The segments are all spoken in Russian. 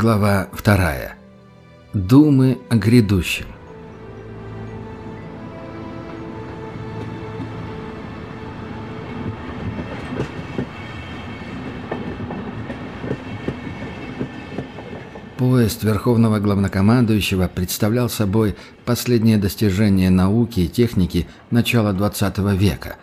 Глава вторая. Думы о грядущем. Поезд Верховного Главнокомандующего представлял собой последнее достижение науки и техники начала XX века.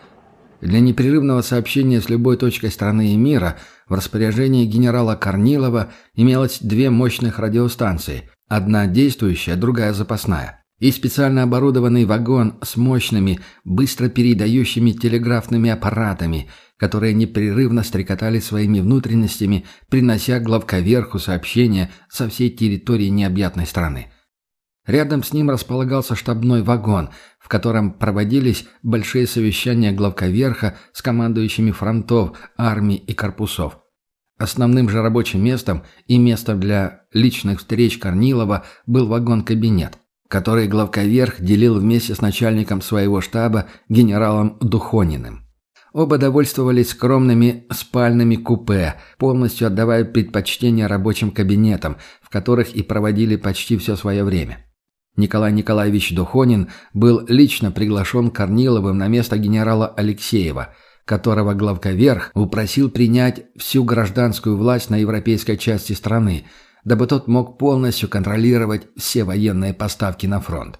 Для непрерывного сообщения с любой точкой страны и мира – в распоряжении генерала Корнилова имелось две мощных радиостанции, одна действующая, другая запасная, и специально оборудованный вагон с мощными, быстро передающими телеграфными аппаратами, которые непрерывно стрекотали своими внутренностями, принося главковерху сообщения со всей территории необъятной страны. Рядом с ним располагался штабной вагон, в котором проводились большие совещания главковерха с командующими фронтов, армий и корпусов. Основным же рабочим местом и местом для личных встреч Корнилова был вагон-кабинет, который главковерх делил вместе с начальником своего штаба генералом Духониным. Оба довольствовались скромными спальными купе, полностью отдавая предпочтение рабочим кабинетам, в которых и проводили почти все свое время. Николай Николаевич Духонин был лично приглашен Корниловым на место генерала Алексеева, которого главковерх упросил принять всю гражданскую власть на европейской части страны, дабы тот мог полностью контролировать все военные поставки на фронт.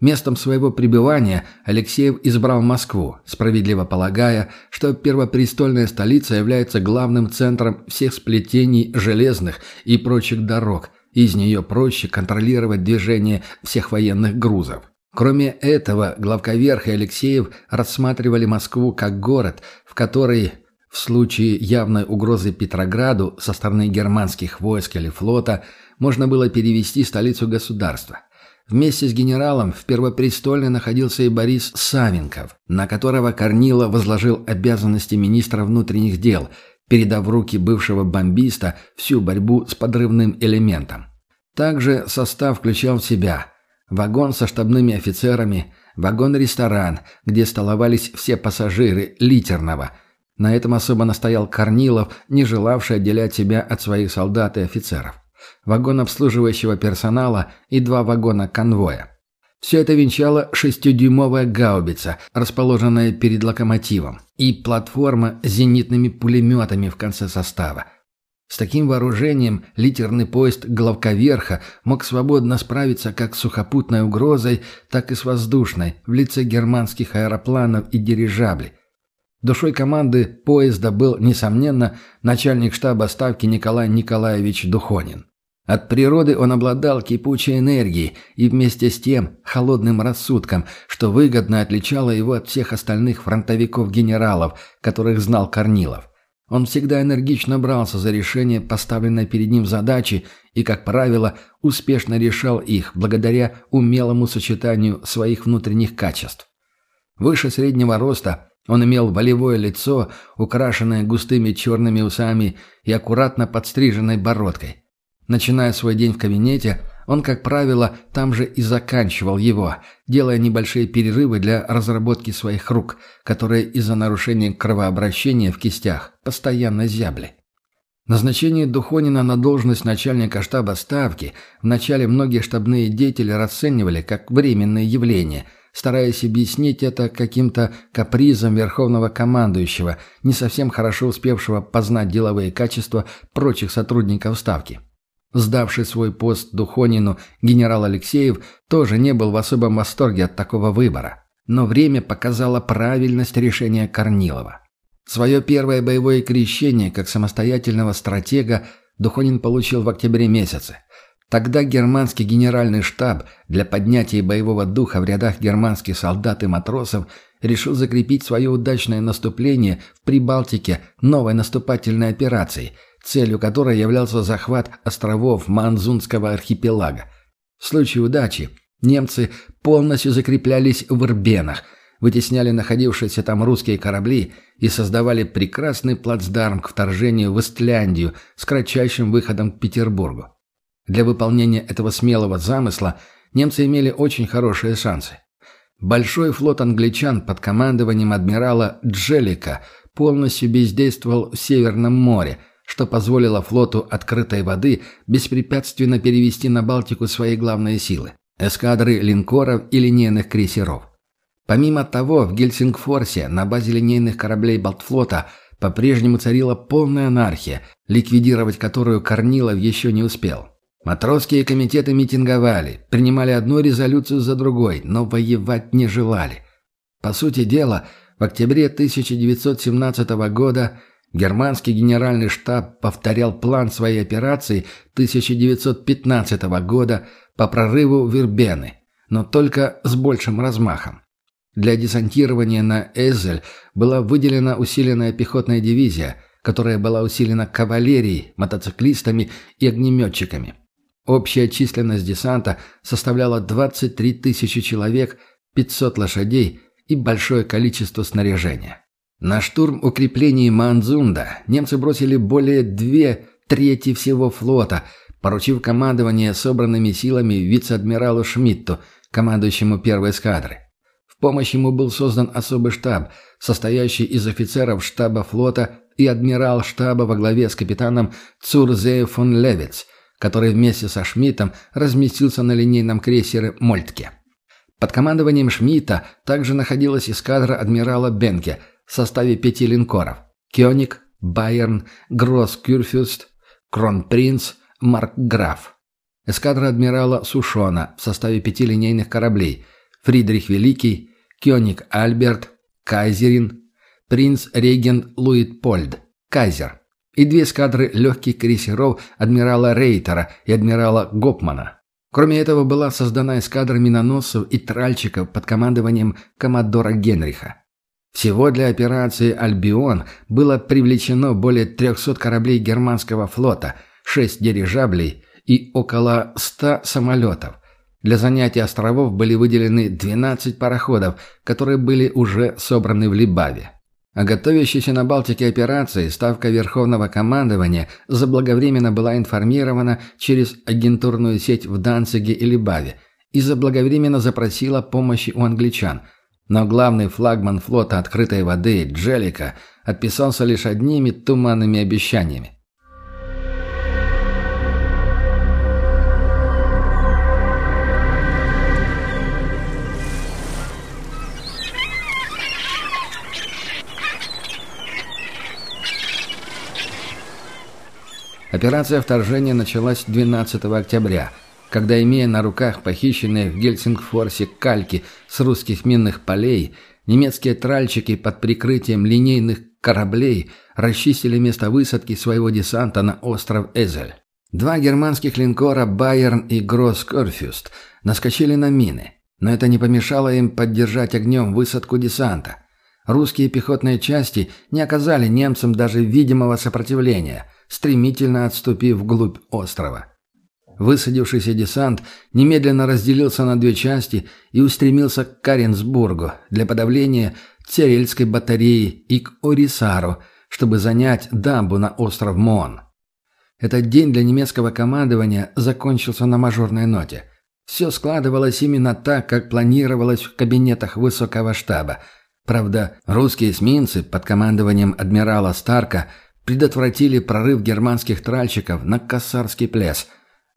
Местом своего пребывания Алексеев избрал Москву, справедливо полагая, что первопрестольная столица является главным центром всех сплетений железных и прочих дорог, из нее проще контролировать движение всех военных грузов. Кроме этого, главковерх и Алексеев рассматривали Москву как город, в который в случае явной угрозы Петрограду со стороны германских войск или флота можно было перевести столицу государства. Вместе с генералом в Первопрестольной находился и Борис Савенков, на которого Корнило возложил обязанности министра внутренних дел – передав в руки бывшего бомбиста всю борьбу с подрывным элементом. Также состав включал в себя вагон со штабными офицерами, вагон-ресторан, где столовались все пассажиры литерного. На этом особо настоял Корнилов, не желавший отделять себя от своих солдат и офицеров. Вагон обслуживающего персонала и два вагона конвоя. Все это венчала шестидюймовая гаубица, расположенная перед локомотивом, и платформа с зенитными пулеметами в конце состава. С таким вооружением литерный поезд главковерха мог свободно справиться как с сухопутной угрозой, так и с воздушной, в лице германских аэропланов и дирижаблей. Душой команды поезда был, несомненно, начальник штаба ставки Николай Николаевич Духонин. От природы он обладал кипучей энергией и вместе с тем холодным рассудком, что выгодно отличало его от всех остальных фронтовиков-генералов, которых знал Корнилов. Он всегда энергично брался за решение поставленной перед ним задачи и, как правило, успешно решал их благодаря умелому сочетанию своих внутренних качеств. Выше среднего роста он имел волевое лицо, украшенное густыми черными усами и аккуратно подстриженной бородкой. Начиная свой день в кабинете, он, как правило, там же и заканчивал его, делая небольшие перерывы для разработки своих рук, которые из-за нарушения кровообращения в кистях постоянно зябли. Назначение Духонина на должность начальника штаба Ставки вначале многие штабные деятели расценивали как временное явление, стараясь объяснить это каким-то капризом верховного командующего, не совсем хорошо успевшего познать деловые качества прочих сотрудников Ставки. Сдавший свой пост Духонину генерал Алексеев тоже не был в особом восторге от такого выбора. Но время показало правильность решения Корнилова. Свое первое боевое крещение как самостоятельного стратега Духонин получил в октябре месяце. Тогда германский генеральный штаб для поднятия боевого духа в рядах германских солдат и матросов решил закрепить свое удачное наступление в Прибалтике новой наступательной операцией – целью которой являлся захват островов Манзунского архипелага. В случае удачи немцы полностью закреплялись в Ирбенах, вытесняли находившиеся там русские корабли и создавали прекрасный плацдарм к вторжению в Истляндию с кратчайшим выходом к Петербургу. Для выполнения этого смелого замысла немцы имели очень хорошие шансы. Большой флот англичан под командованием адмирала Джеллика полностью бездействовал в Северном море – что позволило флоту открытой воды беспрепятственно перевести на Балтику свои главные силы – эскадры линкоров и линейных крейсеров. Помимо того, в Гельсингфорсе на базе линейных кораблей Балтфлота по-прежнему царила полная анархия, ликвидировать которую Корнилов еще не успел. Матросские комитеты митинговали, принимали одну резолюцию за другой, но воевать не желали. По сути дела, в октябре 1917 года германский генеральный штаб повторял план своей операции 1915 года по прорыву Вербены, но только с большим размахом. Для десантирования на Эзель была выделена усиленная пехотная дивизия, которая была усилена кавалерией, мотоциклистами и огнеметчиками. Общая численность десанта составляла 23 тысячи человек, 500 лошадей и большое количество снаряжения. На штурм укреплений Манзунда немцы бросили более две трети всего флота, поручив командование собранными силами вице-адмиралу Шмидту, командующему первой эскадры. В помощь ему был создан особый штаб, состоящий из офицеров штаба флота и адмирал штаба во главе с капитаном Цурзею фон Левиц, который вместе со Шмидтом разместился на линейном крейсере «Мольтке». Под командованием Шмидта также находилась эскадра адмирала Бенке в составе пяти линкоров «Кёник», «Байерн», «Гросс Кюрфюст», «Кронпринц», «Маркграф». Эскадра адмирала Сушона в составе пяти линейных кораблей «Фридрих Великий», «Кёник Альберт», «Кайзерин», «Принц Регент Луитпольд», «Кайзер» и две эскадры легких крейсеров адмирала Рейтера и адмирала Гопмана. Кроме этого была создана эскадра миноносцев и тральщиков под командованием коммодора Генриха. Всего для операции «Альбион» было привлечено более 300 кораблей германского флота, 6 дирижаблей и около 100 самолетов. Для занятия островов были выделены 12 пароходов, которые были уже собраны в Либаве. О готовящейся на Балтике операции Ставка Верховного командования заблаговременно была информирована через агентурную сеть в Данциге или Баве и заблаговременно запросила помощи у англичан. Но главный флагман флота открытой воды Джелика отписался лишь одними туманными обещаниями. Операция вторжения началась 12 октября, когда, имея на руках похищенные в Гельсингфорсе кальки с русских минных полей, немецкие тральщики под прикрытием линейных кораблей расчистили место высадки своего десанта на остров Эзель. Два германских линкора «Байерн» и «Гросс Корфюст» наскочили на мины, но это не помешало им поддержать огнем высадку десанта. Русские пехотные части не оказали немцам даже видимого сопротивления – стремительно отступив вглубь острова. Высадившийся десант немедленно разделился на две части и устремился к Каренсбургу для подавления Церельской батареи и к Орисару, чтобы занять дамбу на остров Мон. Этот день для немецкого командования закончился на мажорной ноте. Все складывалось именно так, как планировалось в кабинетах высокого штаба. Правда, русские эсминцы под командованием адмирала Старка – предотвратили прорыв германских тральщиков на Кассарский пляс,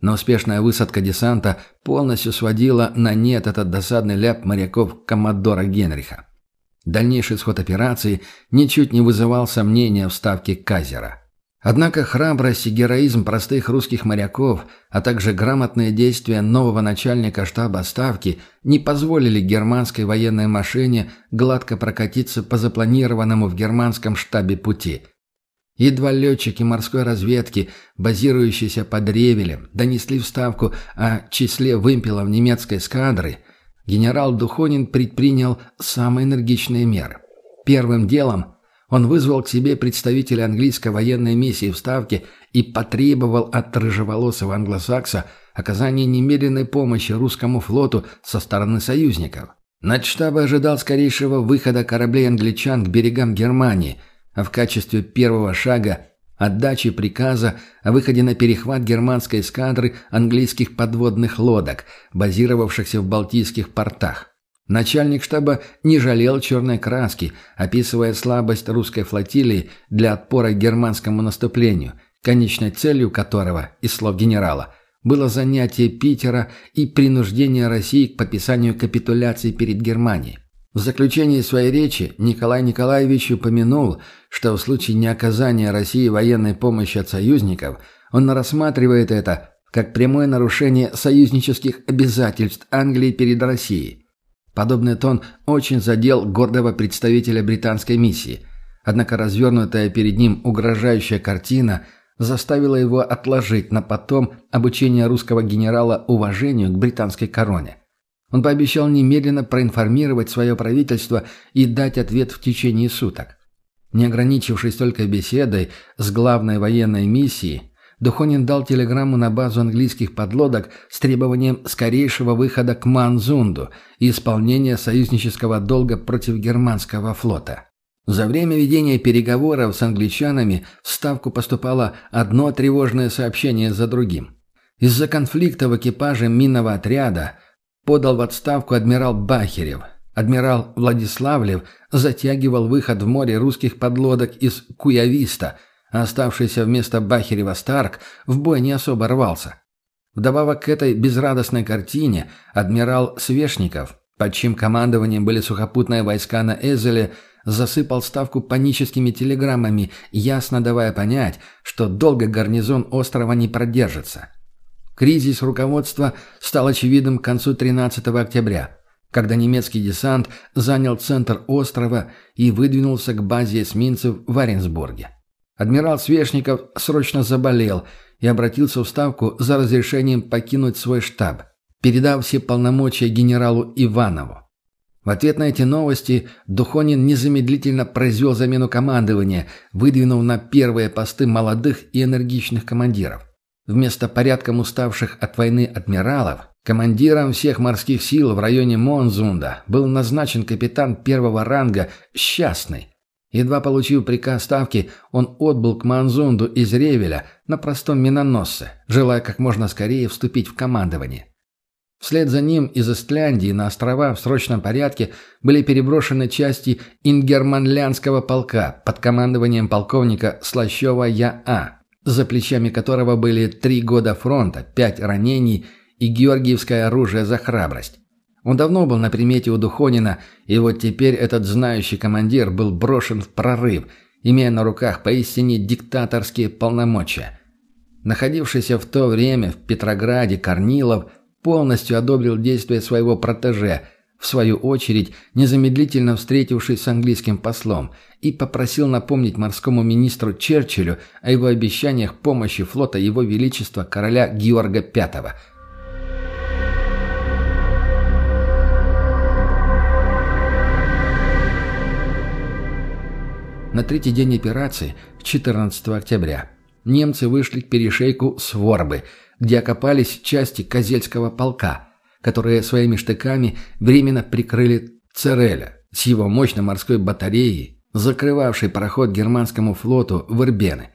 но успешная высадка десанта полностью сводила на нет этот досадный ляп моряков Коммодора Генриха. Дальнейший исход операции ничуть не вызывал сомнения в ставке Казера. Однако храбрость и героизм простых русских моряков, а также грамотные действия нового начальника штаба Ставки не позволили германской военной машине гладко прокатиться по запланированному в германском штабе пути – Едва летчики морской разведки, базирующиеся под Ревелем, донесли вставку о числе вымпелов немецкой эскадры, генерал Духонин предпринял самые энергичные меры. Первым делом он вызвал к себе представителя английской военной миссии в Ставке и потребовал от рыжеволосого англосакса оказания немедленной помощи русскому флоту со стороны союзников. Начштаба ожидал скорейшего выхода кораблей англичан к берегам Германии – а в качестве первого шага – отдачи приказа о выходе на перехват германской эскадры английских подводных лодок, базировавшихся в Балтийских портах. Начальник штаба не жалел черной краски, описывая слабость русской флотилии для отпора германскому наступлению конечной целью которого, из слов генерала, было занятие Питера и принуждение России к подписанию капитуляции перед Германией. В заключении своей речи Николай Николаевич упомянул, что в случае неоказания России военной помощи от союзников он рассматривает это как прямое нарушение союзнических обязательств Англии перед Россией. Подобный тон очень задел гордого представителя британской миссии, однако развернутая перед ним угрожающая картина заставила его отложить на потом обучение русского генерала уважению к британской короне. Он пообещал немедленно проинформировать свое правительство и дать ответ в течение суток. Не ограничившись только беседой с главной военной миссией, Духонин дал телеграмму на базу английских подлодок с требованием скорейшего выхода к Манзунду и исполнения союзнического долга против германского флота. За время ведения переговоров с англичанами в Ставку поступало одно тревожное сообщение за другим. Из-за конфликта в экипаже минного отряда подал в отставку адмирал Бахерев. Адмирал Владиславлев затягивал выход в море русских подлодок из Куявиста – а оставшийся вместо Бахерева Старк в бой не особо рвался. Вдобавок к этой безрадостной картине адмирал Свешников, под чьим командованием были сухопутные войска на Эзеле, засыпал ставку паническими телеграммами, ясно давая понять, что долго гарнизон острова не продержится. Кризис руководства стал очевидным к концу 13 октября, когда немецкий десант занял центр острова и выдвинулся к базе эсминцев в Оренсбурге. Адмирал Свешников срочно заболел и обратился в Ставку за разрешением покинуть свой штаб, передав все полномочия генералу Иванову. В ответ на эти новости Духонин незамедлительно произвел замену командования, выдвинув на первые посты молодых и энергичных командиров. Вместо порядком уставших от войны адмиралов, командиром всех морских сил в районе Монзунда был назначен капитан первого ранга Счастный, Едва получив приказ ставки, он отбыл к Манзунду из Ревеля на простом миноносце, желая как можно скорее вступить в командование. Вслед за ним из Истляндии на острова в срочном порядке были переброшены части ингерманлянского полка под командованием полковника Слащева Я.А., за плечами которого были три года фронта, пять ранений и георгиевское оружие за храбрость. Он давно был на примете у Духонина, и вот теперь этот знающий командир был брошен в прорыв, имея на руках поистине диктаторские полномочия. Находившийся в то время в Петрограде Корнилов полностью одобрил действия своего протеже, в свою очередь незамедлительно встретившись с английским послом, и попросил напомнить морскому министру Черчиллю о его обещаниях помощи флота Его Величества короля Георга V – На третий день операции, 14 октября, немцы вышли к перешейку Сворбы, где окопались части Козельского полка, которые своими штыками временно прикрыли Цереля с его мощной морской батареей, закрывавшей проход германскому флоту в Ирбены.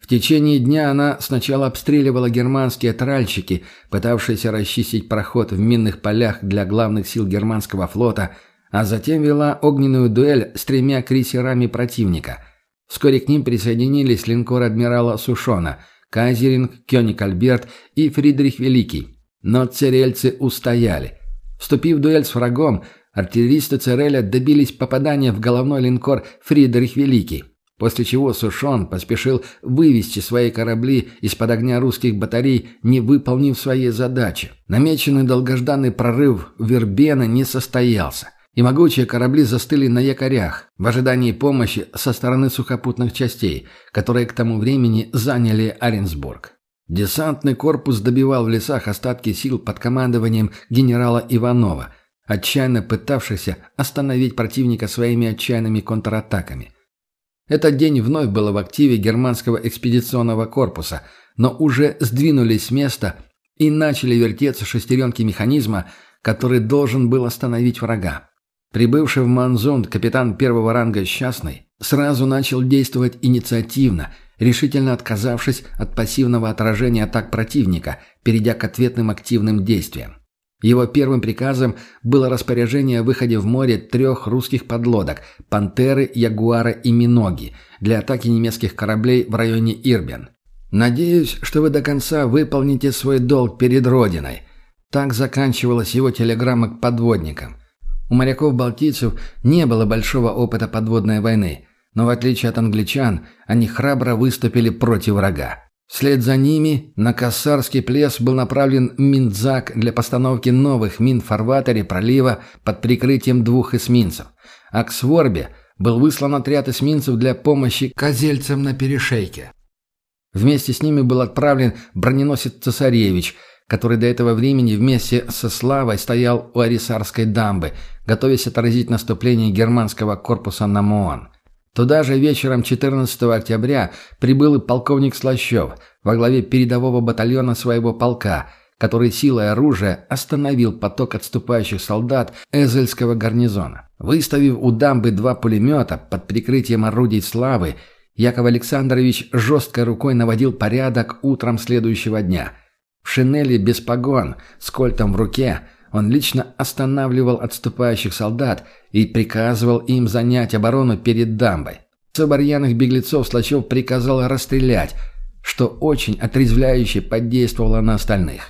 В течение дня она сначала обстреливала германские тральщики, пытавшиеся расчистить проход в минных полях для главных сил германского флота – а затем вела огненную дуэль с тремя крейсерами противника. Вскоре к ним присоединились линкор адмирала Сушона, Казеринг, Кёник Альберт и Фридрих Великий. Но церельцы устояли. Вступив в дуэль с врагом, артиллеристы Цереля добились попадания в головной линкор Фридрих Великий, после чего Сушон поспешил вывести свои корабли из-под огня русских батарей, не выполнив своей задачи. Намеченный долгожданный прорыв Вербена не состоялся и могучие корабли застыли на якорях в ожидании помощи со стороны сухопутных частей, которые к тому времени заняли Оренсбург. Десантный корпус добивал в лесах остатки сил под командованием генерала Иванова, отчаянно пытавшихся остановить противника своими отчаянными контратаками. Этот день вновь был в активе германского экспедиционного корпуса, но уже сдвинулись с места и начали вертеться шестеренки механизма, который должен был остановить врага. Прибывший в Манзунд капитан первого ранга Счастный сразу начал действовать инициативно, решительно отказавшись от пассивного отражения атак противника, перейдя к ответным активным действиям. Его первым приказом было распоряжение о выходе в море трех русских подлодок «Пантеры», «Ягуара» и «Миноги» для атаки немецких кораблей в районе Ирбен. «Надеюсь, что вы до конца выполните свой долг перед Родиной». Так заканчивалась его телеграмма к подводникам. У моряков-балтийцев не было большого опыта подводной войны, но в отличие от англичан, они храбро выступили против врага. Вслед за ними на Кассарский плес был направлен Минзак для постановки новых мин в фарватере пролива под прикрытием двух эсминцев, а к Сворбе был выслан отряд эсминцев для помощи козельцам на перешейке. Вместе с ними был отправлен броненосец «Цесаревич», который до этого времени вместе со Славой стоял у Арисарской дамбы, готовясь отразить наступление германского корпуса на Муан. Туда же вечером 14 октября прибыл и полковник Слащев во главе передового батальона своего полка, который силой оружия остановил поток отступающих солдат Эзельского гарнизона. Выставив у дамбы два пулемета под прикрытием орудий славы, Яков Александрович жесткой рукой наводил порядок утром следующего дня. В шинели без погон, с кольтом в руке – он лично останавливал отступающих солдат и приказывал им занять оборону перед дамбой. Соборьяных беглецов Слачев приказал расстрелять, что очень отрезвляюще подействовало на остальных.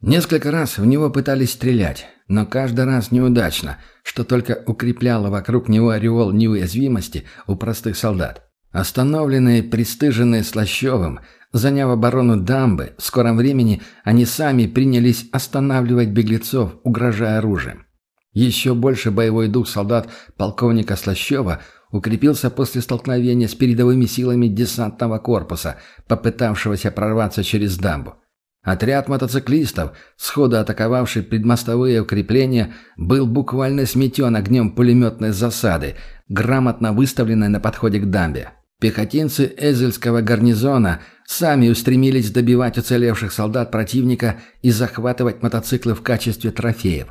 Несколько раз в него пытались стрелять, но каждый раз неудачно, что только укрепляло вокруг него ореол неуязвимости у простых солдат. Остановленные, пристыженные Слащевым – Заняв оборону дамбы, в скором времени они сами принялись останавливать беглецов, угрожая оружием. Еще больше боевой дух солдат полковника Слащева укрепился после столкновения с передовыми силами десантного корпуса, попытавшегося прорваться через дамбу. Отряд мотоциклистов, сходу атаковавший предмостовые укрепления, был буквально сметен огнем пулеметной засады, грамотно выставленной на подходе к дамбе. Пехотинцы Эзельского гарнизона сами устремились добивать уцелевших солдат противника и захватывать мотоциклы в качестве трофеев.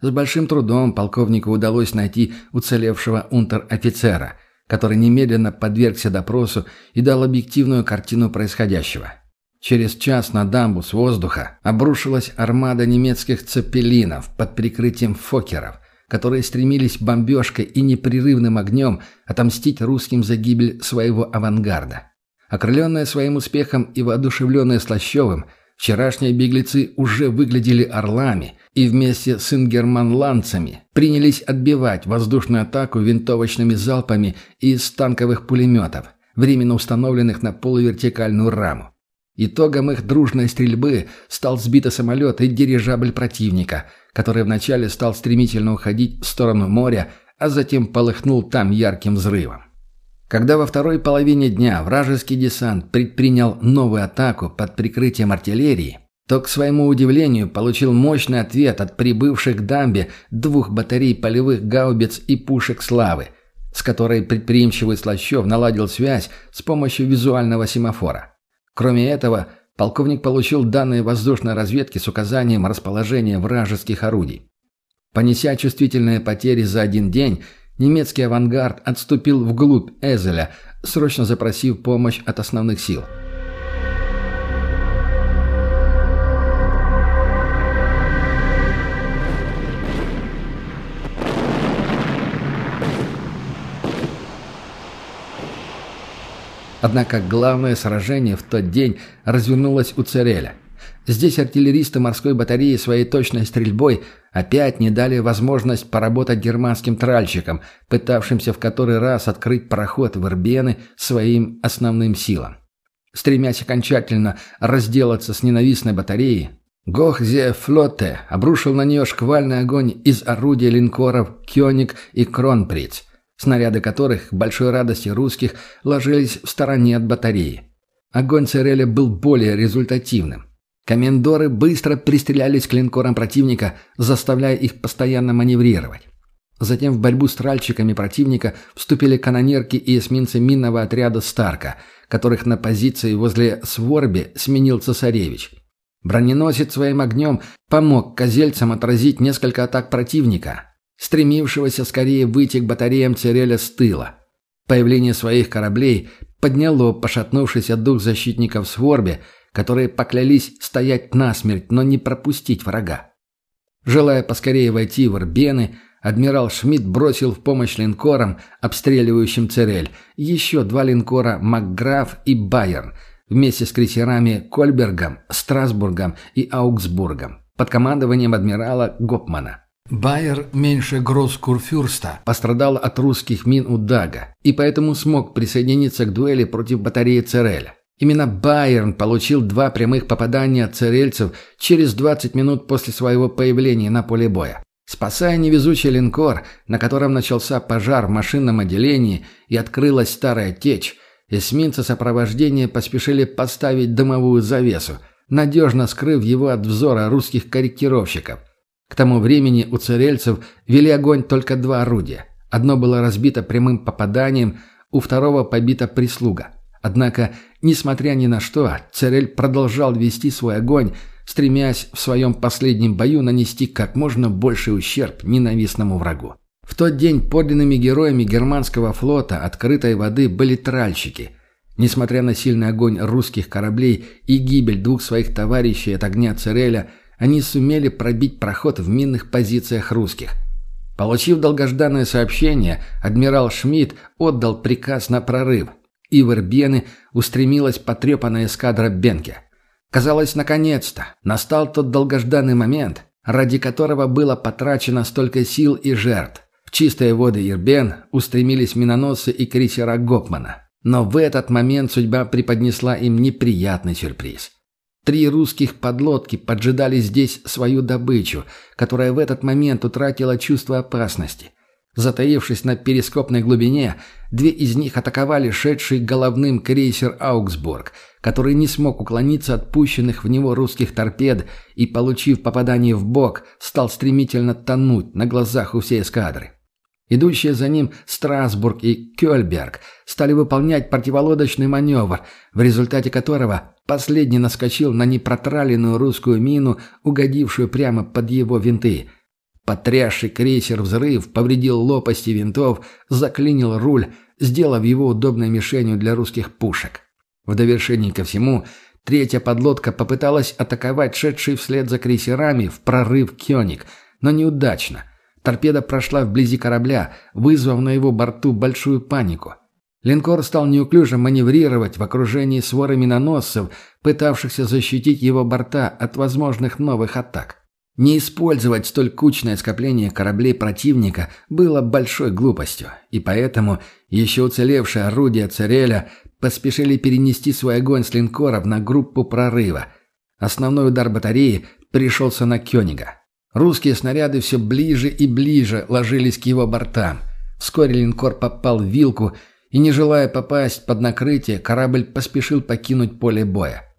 С большим трудом полковнику удалось найти уцелевшего унтер-офицера, который немедленно подвергся допросу и дал объективную картину происходящего. Через час на дамбу с воздуха обрушилась армада немецких цепелинов под прикрытием фокеров – которые стремились бомбежкой и непрерывным огнем отомстить русским за гибель своего авангарда. Окрыленные своим успехом и воодушевленные Слащевым, вчерашние беглецы уже выглядели орлами и вместе с ингерманландцами принялись отбивать воздушную атаку винтовочными залпами из танковых пулеметов, временно установленных на полувертикальную раму. Итогом их дружной стрельбы стал сбитый самолет и дирижабль противника – который вначале стал стремительно уходить в сторону моря, а затем полыхнул там ярким взрывом. Когда во второй половине дня вражеский десант предпринял новую атаку под прикрытием артиллерии, то, к своему удивлению, получил мощный ответ от прибывших к дамбе двух батарей полевых гаубиц и пушек «Славы», с которой предприимчивый Слащев наладил связь с помощью визуального семафора. Кроме этого, полковник получил данные воздушной разведки с указанием расположения вражеских орудий. Понеся чувствительные потери за один день, немецкий авангард отступил вглубь Эзеля, срочно запросив помощь от основных сил – Однако главное сражение в тот день развернулось у Цереля. Здесь артиллеристы морской батареи своей точной стрельбой опять не дали возможность поработать германским тральщикам, пытавшимся в который раз открыть проход в Ирбены своим основным силам. Стремясь окончательно разделаться с ненавистной батареей, Гохзе Флотте обрушил на нее шквальный огонь из орудия линкоров «Кёник» и «Кронприц», снаряды которых, к большой радости русских, ложились в стороне от батареи. Огонь Цереля был более результативным. Комендоры быстро пристрелялись к линкорам противника, заставляя их постоянно маневрировать. Затем в борьбу с тральщиками противника вступили канонерки и эсминцы минного отряда «Старка», которых на позиции возле Сворби сменил цесаревич. Броненосец своим огнем помог козельцам отразить несколько атак противника, стремившегося скорее выйти к батареям Цереля с тыла. Появление своих кораблей подняло пошатнувшийся дух защитников Сворбе, которые поклялись стоять насмерть, но не пропустить врага. Желая поскорее войти в Ирбены, адмирал Шмидт бросил в помощь линкорам, обстреливающим Церель, еще два линкора «Макграф» и «Байерн», вместе с крейсерами Кольбергом, Страсбургом и Аугсбургом под командованием адмирала Гопмана. Байер меньше Гросс-Курфюрста пострадал от русских мин у Дага и поэтому смог присоединиться к дуэли против батареи Цереля. Именно Байерн получил два прямых попадания церельцев через 20 минут после своего появления на поле боя. Спасая невезучий линкор, на котором начался пожар в машинном отделении и открылась старая течь, эсминцы сопровождения поспешили поставить дымовую завесу, надежно скрыв его от взора русских корректировщиков. К тому времени у церельцев вели огонь только два орудия. Одно было разбито прямым попаданием, у второго побита прислуга – Однако, несмотря ни на что, Церель продолжал вести свой огонь, стремясь в своем последнем бою нанести как можно больший ущерб ненавистному врагу. В тот день подлинными героями германского флота открытой воды были тральщики. Несмотря на сильный огонь русских кораблей и гибель двух своих товарищей от огня Цереля, они сумели пробить проход в минных позициях русских. Получив долгожданное сообщение, адмирал Шмидт отдал приказ на прорыв – и в Ирбены устремилась потрепанная эскадра Бенке. Казалось, наконец-то настал тот долгожданный момент, ради которого было потрачено столько сил и жертв. В чистые воды Ирбен устремились миноносцы и крейсера Гопмана. Но в этот момент судьба преподнесла им неприятный сюрприз. Три русских подлодки поджидали здесь свою добычу, которая в этот момент утратила чувство опасности – Затаившись на перископной глубине, две из них атаковали шедший головным крейсер «Аугсбург», который не смог уклониться от пущенных в него русских торпед и, получив попадание в бок, стал стремительно тонуть на глазах у всей эскадры. Идущие за ним Страсбург и Кёльберг стали выполнять противолодочный маневр, в результате которого последний наскочил на непротраленную русскую мину, угодившую прямо под его винты – Потрясший крейсер взрыв повредил лопасти винтов, заклинил руль, сделав его удобной мишенью для русских пушек. В довершении ко всему, третья подлодка попыталась атаковать шедший вслед за крейсерами в прорыв Кёник, но неудачно. Торпеда прошла вблизи корабля, вызвав на его борту большую панику. Линкор стал неуклюже маневрировать в окружении своры миноносцев, пытавшихся защитить его борта от возможных новых атак. Не использовать столь кучное скопление кораблей противника было большой глупостью, и поэтому еще уцелевшие орудия Цереля поспешили перенести свой огонь с линкоров на группу прорыва. Основной удар батареи пришелся на Кёнига. Русские снаряды все ближе и ближе ложились к его бортам. Вскоре линкор попал в вилку, и, не желая попасть под накрытие, корабль поспешил покинуть поле боя.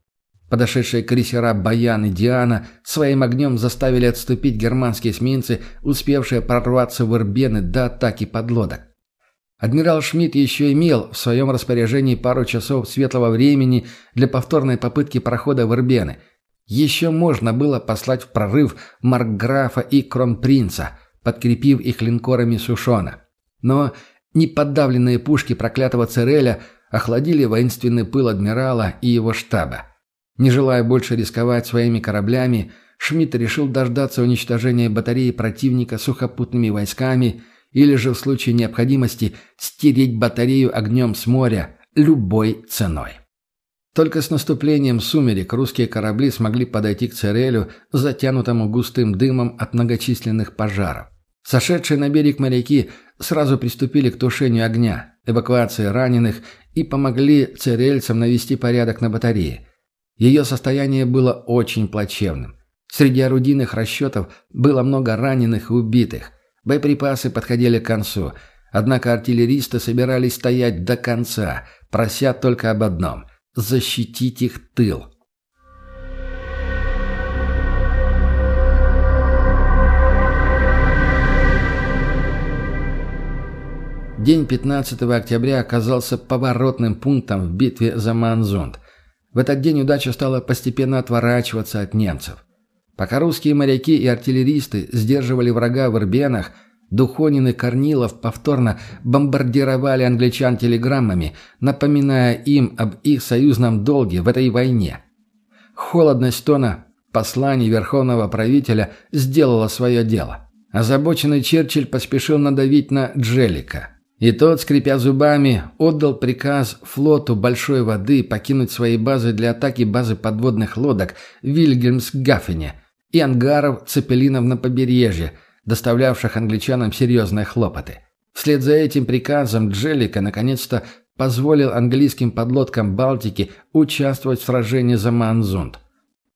Подошедшие крейсера «Баян» и «Диана» своим огнем заставили отступить германские эсминцы, успевшие прорваться в Ирбены до атаки подлодок. Адмирал Шмидт еще имел в своем распоряжении пару часов светлого времени для повторной попытки прохода в Ирбены. Еще можно было послать в прорыв Маркграфа и Кронпринца, подкрепив их линкорами Сушона. Но неподавленные пушки проклятого Цереля охладили воинственный пыл адмирала и его штаба. Не желая больше рисковать своими кораблями, Шмидт решил дождаться уничтожения батареи противника сухопутными войсками или же в случае необходимости стереть батарею огнем с моря любой ценой. Только с наступлением сумерек русские корабли смогли подойти к Церелю, затянутому густым дымом от многочисленных пожаров. Сошедшие на берег моряки сразу приступили к тушению огня, эвакуации раненых и помогли церельцам навести порядок на батарее – ее состояние было очень плачевным. Среди орудийных расчетов было много раненых и убитых. Боеприпасы подходили к концу. Однако артиллеристы собирались стоять до конца, прося только об одном – защитить их тыл. День 15 октября оказался поворотным пунктом в битве за Манзунд – в этот день удача стала постепенно отворачиваться от немцев. Пока русские моряки и артиллеристы сдерживали врага в Ирбенах, Духонин и Корнилов повторно бомбардировали англичан телеграммами, напоминая им об их союзном долге в этой войне. Холодность тона посланий верховного правителя сделала свое дело. Озабоченный Черчилль поспешил надавить на Джеллика. И тот, скрипя зубами, отдал приказ флоту Большой воды покинуть свои базы для атаки базы подводных лодок в Вильгельмсгафене и ангаров цепелинов на побережье, доставлявших англичанам серьезные хлопоты. Вслед за этим приказом Джеллика наконец-то позволил английским подлодкам Балтики участвовать в сражении за Манзунд.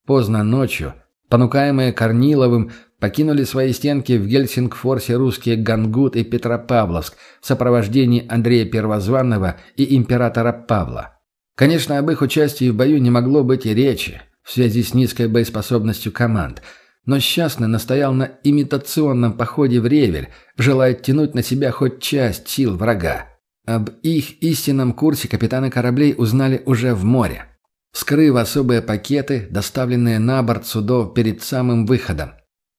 Поздно ночью, понукаемые Корниловым, покинули свои стенки в Гельсингфорсе русские Гангут и Петропавловск в сопровождении Андрея Первозванного и императора Павла. Конечно, об их участии в бою не могло быть и речи в связи с низкой боеспособностью команд, но Счастный настоял на имитационном походе в Ревель, желая тянуть на себя хоть часть сил врага. Об их истинном курсе капитаны кораблей узнали уже в море, вскрыв особые пакеты, доставленные на борт судов перед самым выходом.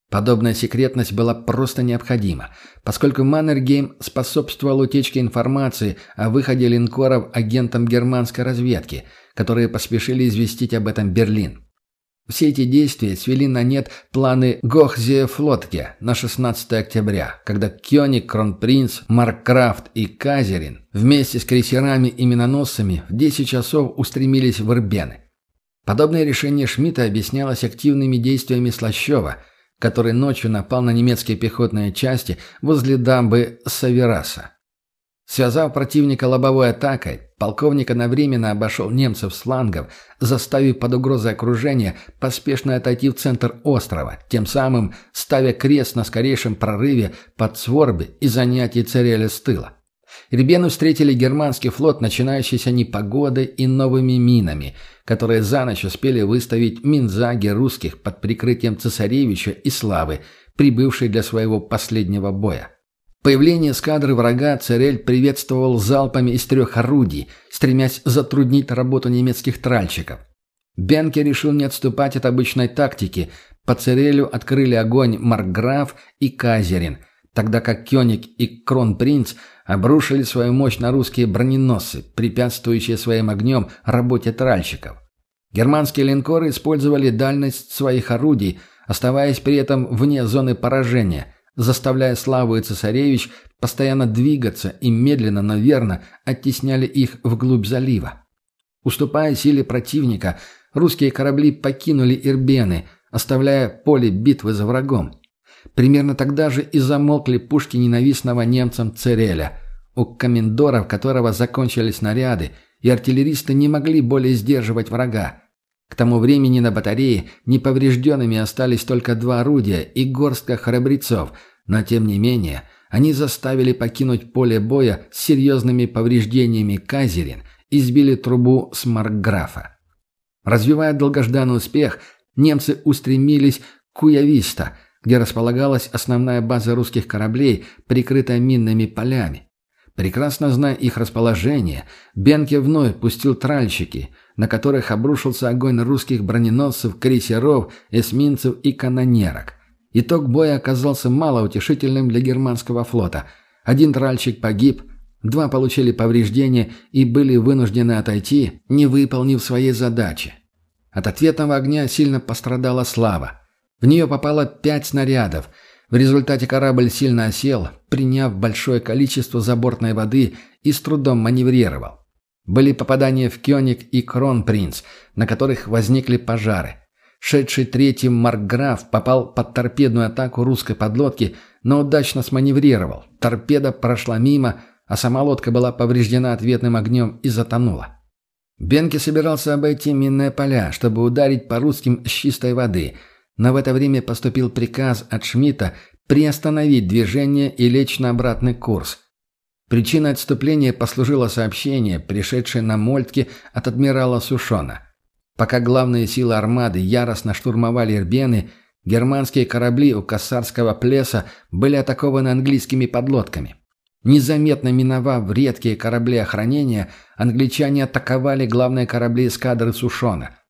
Подобная секретность была просто необходима, поскольку Маннергейм способствовал утечке информации о выходе линкоров агентам германской разведки, которые поспешили известить об этом Берлин. Все эти действия свели на нет планы Гохзе-флотке на 16 октября, когда Кёник, Кронпринц, Марккрафт и Казерин вместе с крейсерами и миноносцами в 10 часов устремились в Ирбены. Подобное решение Шмидта объяснялось активными действиями Слащева – который ночью напал на немецкие пехотные части возле дамбы Савераса. Связав противника лобовой атакой, полковник одновременно обошел немцев с флангов, заставив под угрозой окружения поспешно отойти в центр острова, тем самым ставя крест на скорейшем прорыве под Сворби и занятии Цереля с тыла. Ребену встретили германский флот, начинающийся непогодой и новыми минами, которые за ночь успели выставить минзаги русских под прикрытием цесаревича и славы, прибывшей для своего последнего боя. Появление эскадры врага Церель приветствовал залпами из трех орудий, стремясь затруднить работу немецких тральщиков. Бенке решил не отступать от обычной тактики. По Церелю открыли огонь Маркграф и Казерин, тогда как Кёник и Кронпринц – обрушили свою мощь на русские броненосцы, препятствующие своим огнем работе тральщиков. Германские линкоры использовали дальность своих орудий, оставаясь при этом вне зоны поражения, заставляя Славу и Цесаревич постоянно двигаться и медленно, но верно оттесняли их вглубь залива. Уступая силе противника, русские корабли покинули Ирбены, оставляя поле битвы за врагом. Примерно тогда же и замолкли пушки ненавистного немцам Цереля, у комендоров которого закончились снаряды, и артиллеристы не могли более сдерживать врага. К тому времени на батарее неповрежденными остались только два орудия и горстка храбрецов, но тем не менее они заставили покинуть поле боя с серьезными повреждениями Казерин и сбили трубу с Маркграфа. Развивая долгожданный успех, немцы устремились к Куявиста – где располагалась основная база русских кораблей, прикрытая минными полями. Прекрасно зная их расположение, Бенке вновь пустил тральщики, на которых обрушился огонь русских броненосцев, крейсеров, эсминцев и канонерок. Итог боя оказался малоутешительным для германского флота. Один тральщик погиб, два получили повреждения и были вынуждены отойти, не выполнив своей задачи. От ответного огня сильно пострадала слава. В нее попало пять снарядов. В результате корабль сильно осел, приняв большое количество забортной воды и с трудом маневрировал. Были попадания в Кёник и Кронпринц, на которых возникли пожары. Шедший третьим Маркграф попал под торпедную атаку русской подлодки, но удачно сманеврировал. Торпеда прошла мимо, а сама лодка была повреждена ответным огнем и затонула. Бенке собирался обойти минные поля, чтобы ударить по русским с чистой воды – но в это время поступил приказ от Шмидта приостановить движение и лечь на обратный курс. Причиной отступления послужило сообщение, пришедшее на Мольтке от адмирала Сушона. Пока главные силы армады яростно штурмовали Ирбены, германские корабли у Кассарского плеса были атакованы английскими подлодками. Незаметно миновав редкие корабли охранения, англичане атаковали главные корабли эскадры Сушона –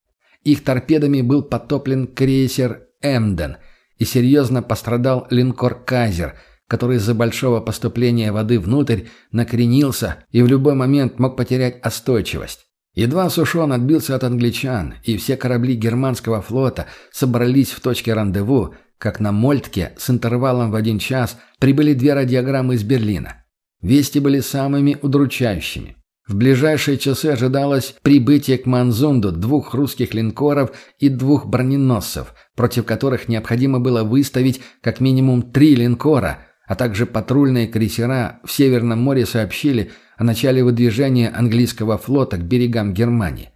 их торпедами был потоплен крейсер «Эмден», и серьезно пострадал линкор «Кайзер», который из-за большого поступления воды внутрь накренился и в любой момент мог потерять остойчивость. Едва Сушон отбился от англичан, и все корабли германского флота собрались в точке рандеву, как на Мольтке с интервалом в один час прибыли две радиограммы из Берлина. Вести были самыми удручающими. В ближайшие часы ожидалось прибытие к Манзунду двух русских линкоров и двух броненосцев, против которых необходимо было выставить как минимум три линкора, а также патрульные крейсера в Северном море сообщили о начале выдвижения английского флота к берегам Германии.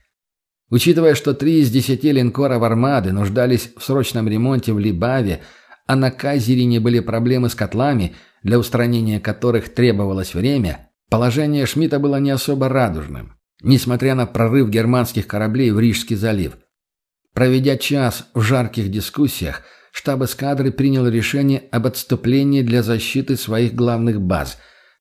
Учитывая, что три из десяти линкоров армады нуждались в срочном ремонте в Либаве, а на Казерине были проблемы с котлами, для устранения которых требовалось время – Положение Шмидта было не особо радужным, несмотря на прорыв германских кораблей в Рижский залив. Проведя час в жарких дискуссиях, штаб эскадры принял решение об отступлении для защиты своих главных баз,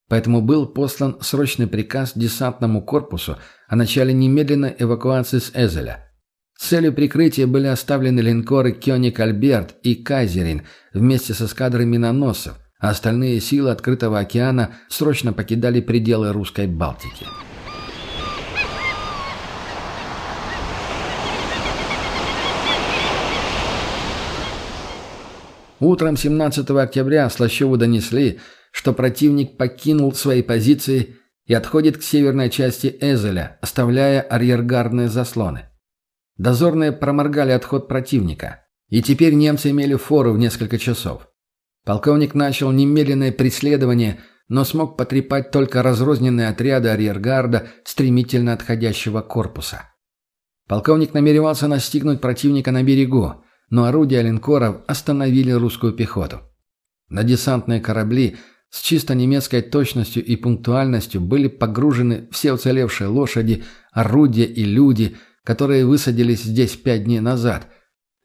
поэтому был послан срочный приказ десантному корпусу о начале немедленной эвакуации с Эзеля. Целью прикрытия были оставлены линкоры «Кёник Альберт» и «Кайзерин» вместе с эскадрой миноносцев – а остальные силы открытого океана срочно покидали пределы русской Балтики. Утром 17 октября Слащеву донесли, что противник покинул свои позиции и отходит к северной части Эзеля, оставляя арьергардные заслоны. Дозорные проморгали отход противника, и теперь немцы имели фору в несколько часов. Полковник начал немедленное преследование, но смог потрепать только разрозненные отряды арьергарда стремительно отходящего корпуса. Полковник намеревался настигнуть противника на берегу, но орудия линкоров остановили русскую пехоту. На десантные корабли с чисто немецкой точностью и пунктуальностью были погружены все уцелевшие лошади, орудия и люди, которые высадились здесь пять дней назад –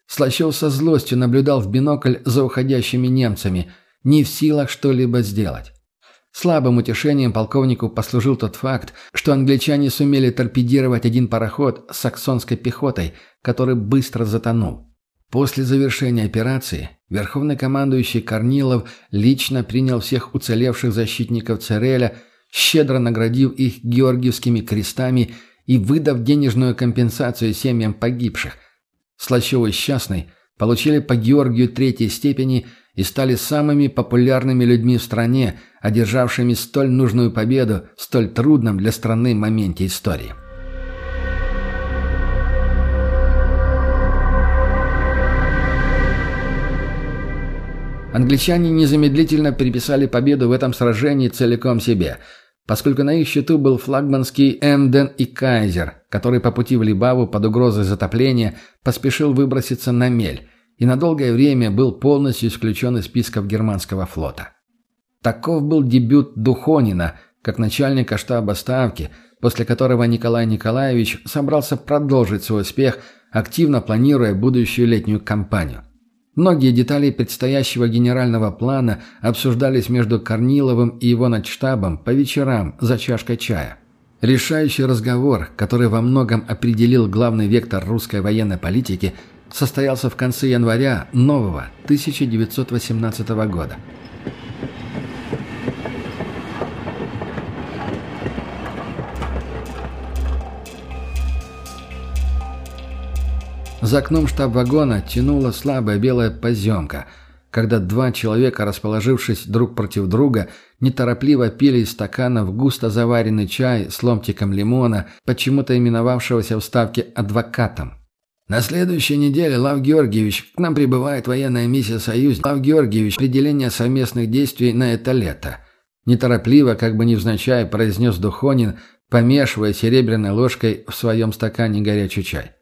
Слащев со злостью наблюдал в бинокль за уходящими немцами, не в силах что-либо сделать. Слабым утешением полковнику послужил тот факт, что англичане сумели торпедировать один пароход с саксонской пехотой, который быстро затонул. После завершения операции верховный командующий Корнилов лично принял всех уцелевших защитников Цереля, щедро наградив их георгиевскими крестами и выдав денежную компенсацию семьям погибших, Слащев и Счастный получили по Георгию третьей степени и стали самыми популярными людьми в стране, одержавшими столь нужную победу в столь трудном для страны моменте истории. Англичане незамедлительно приписали победу в этом сражении целиком себе – поскольку на их счету был флагманский «Эмден» и «Кайзер», который по пути в Либаву под угрозой затопления поспешил выброситься на мель и на долгое время был полностью исключен из списков германского флота. Таков был дебют Духонина, как начальника штаба Ставки, после которого Николай Николаевич собрался продолжить свой успех, активно планируя будущую летнюю кампанию. Многие детали предстоящего генерального плана обсуждались между Корниловым и его начштабом по вечерам за чашкой чая. Решающий разговор, который во многом определил главный вектор русской военной политики, состоялся в конце января нового 1918 года. За окном штаб-вагона тянула слабая белая поземка, когда два человека, расположившись друг против друга, неторопливо пили из стаканов густо заваренный чай с ломтиком лимона, почему-то именовавшегося в ставке адвокатом. «На следующей неделе, Лав Георгиевич, к нам прибывает военная миссия «Союз». Лав Георгиевич, определение совместных действий на это лето». Неторопливо, как бы невзначай, произнес Духонин, помешивая серебряной ложкой в своем стакане горячий чай.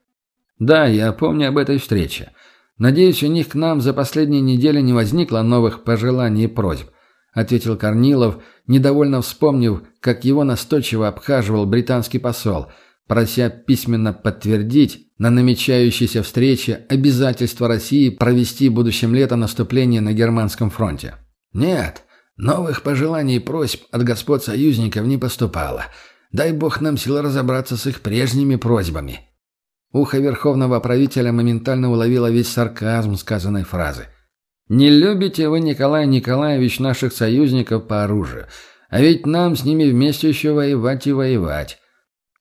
«Да, я помню об этой встрече. Надеюсь, у них к нам за последние недели не возникло новых пожеланий и просьб», ответил Корнилов, недовольно вспомнив, как его настойчиво обхаживал британский посол, прося письменно подтвердить на намечающейся встрече обязательство России провести будущим летом наступление на германском фронте. «Нет, новых пожеланий и просьб от господ союзников не поступало. Дай бог нам сил разобраться с их прежними просьбами», Ухо верховного правителя моментально уловило весь сарказм сказанной фразы. «Не любите вы, Николай Николаевич, наших союзников по оружию, а ведь нам с ними вместе еще воевать и воевать».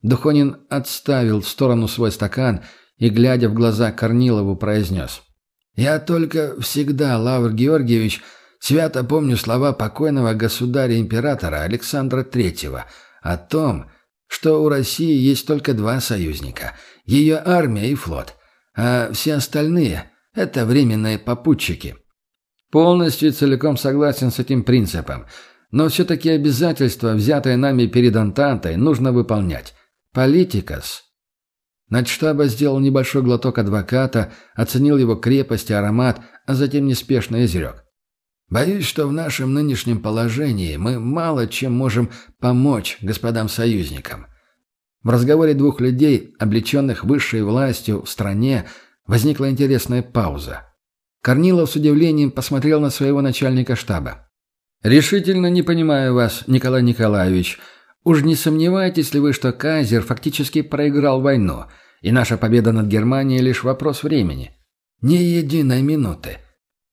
Духонин отставил в сторону свой стакан и, глядя в глаза Корнилову, произнес. «Я только всегда, Лавр Георгиевич, Свято помню слова покойного государя-императора Александра Третьего о том, что у России есть только два союзника – ее армия и флот, а все остальные – это временные попутчики. Полностью и целиком согласен с этим принципом, но все-таки обязательства, взятые нами перед Антантой, нужно выполнять. Политикас. Начштаба сделал небольшой глоток адвоката, оценил его крепость и аромат, а затем неспешно изрек. Боюсь, что в нашем нынешнем положении мы мало чем можем помочь господам-союзникам. В разговоре двух людей, облеченных высшей властью в стране, возникла интересная пауза. Корнилов с удивлением посмотрел на своего начальника штаба. «Решительно не понимаю вас, Николай Николаевич. Уж не сомневаетесь ли вы, что Кайзер фактически проиграл войну, и наша победа над Германией лишь вопрос времени?» «Ни единой минуты.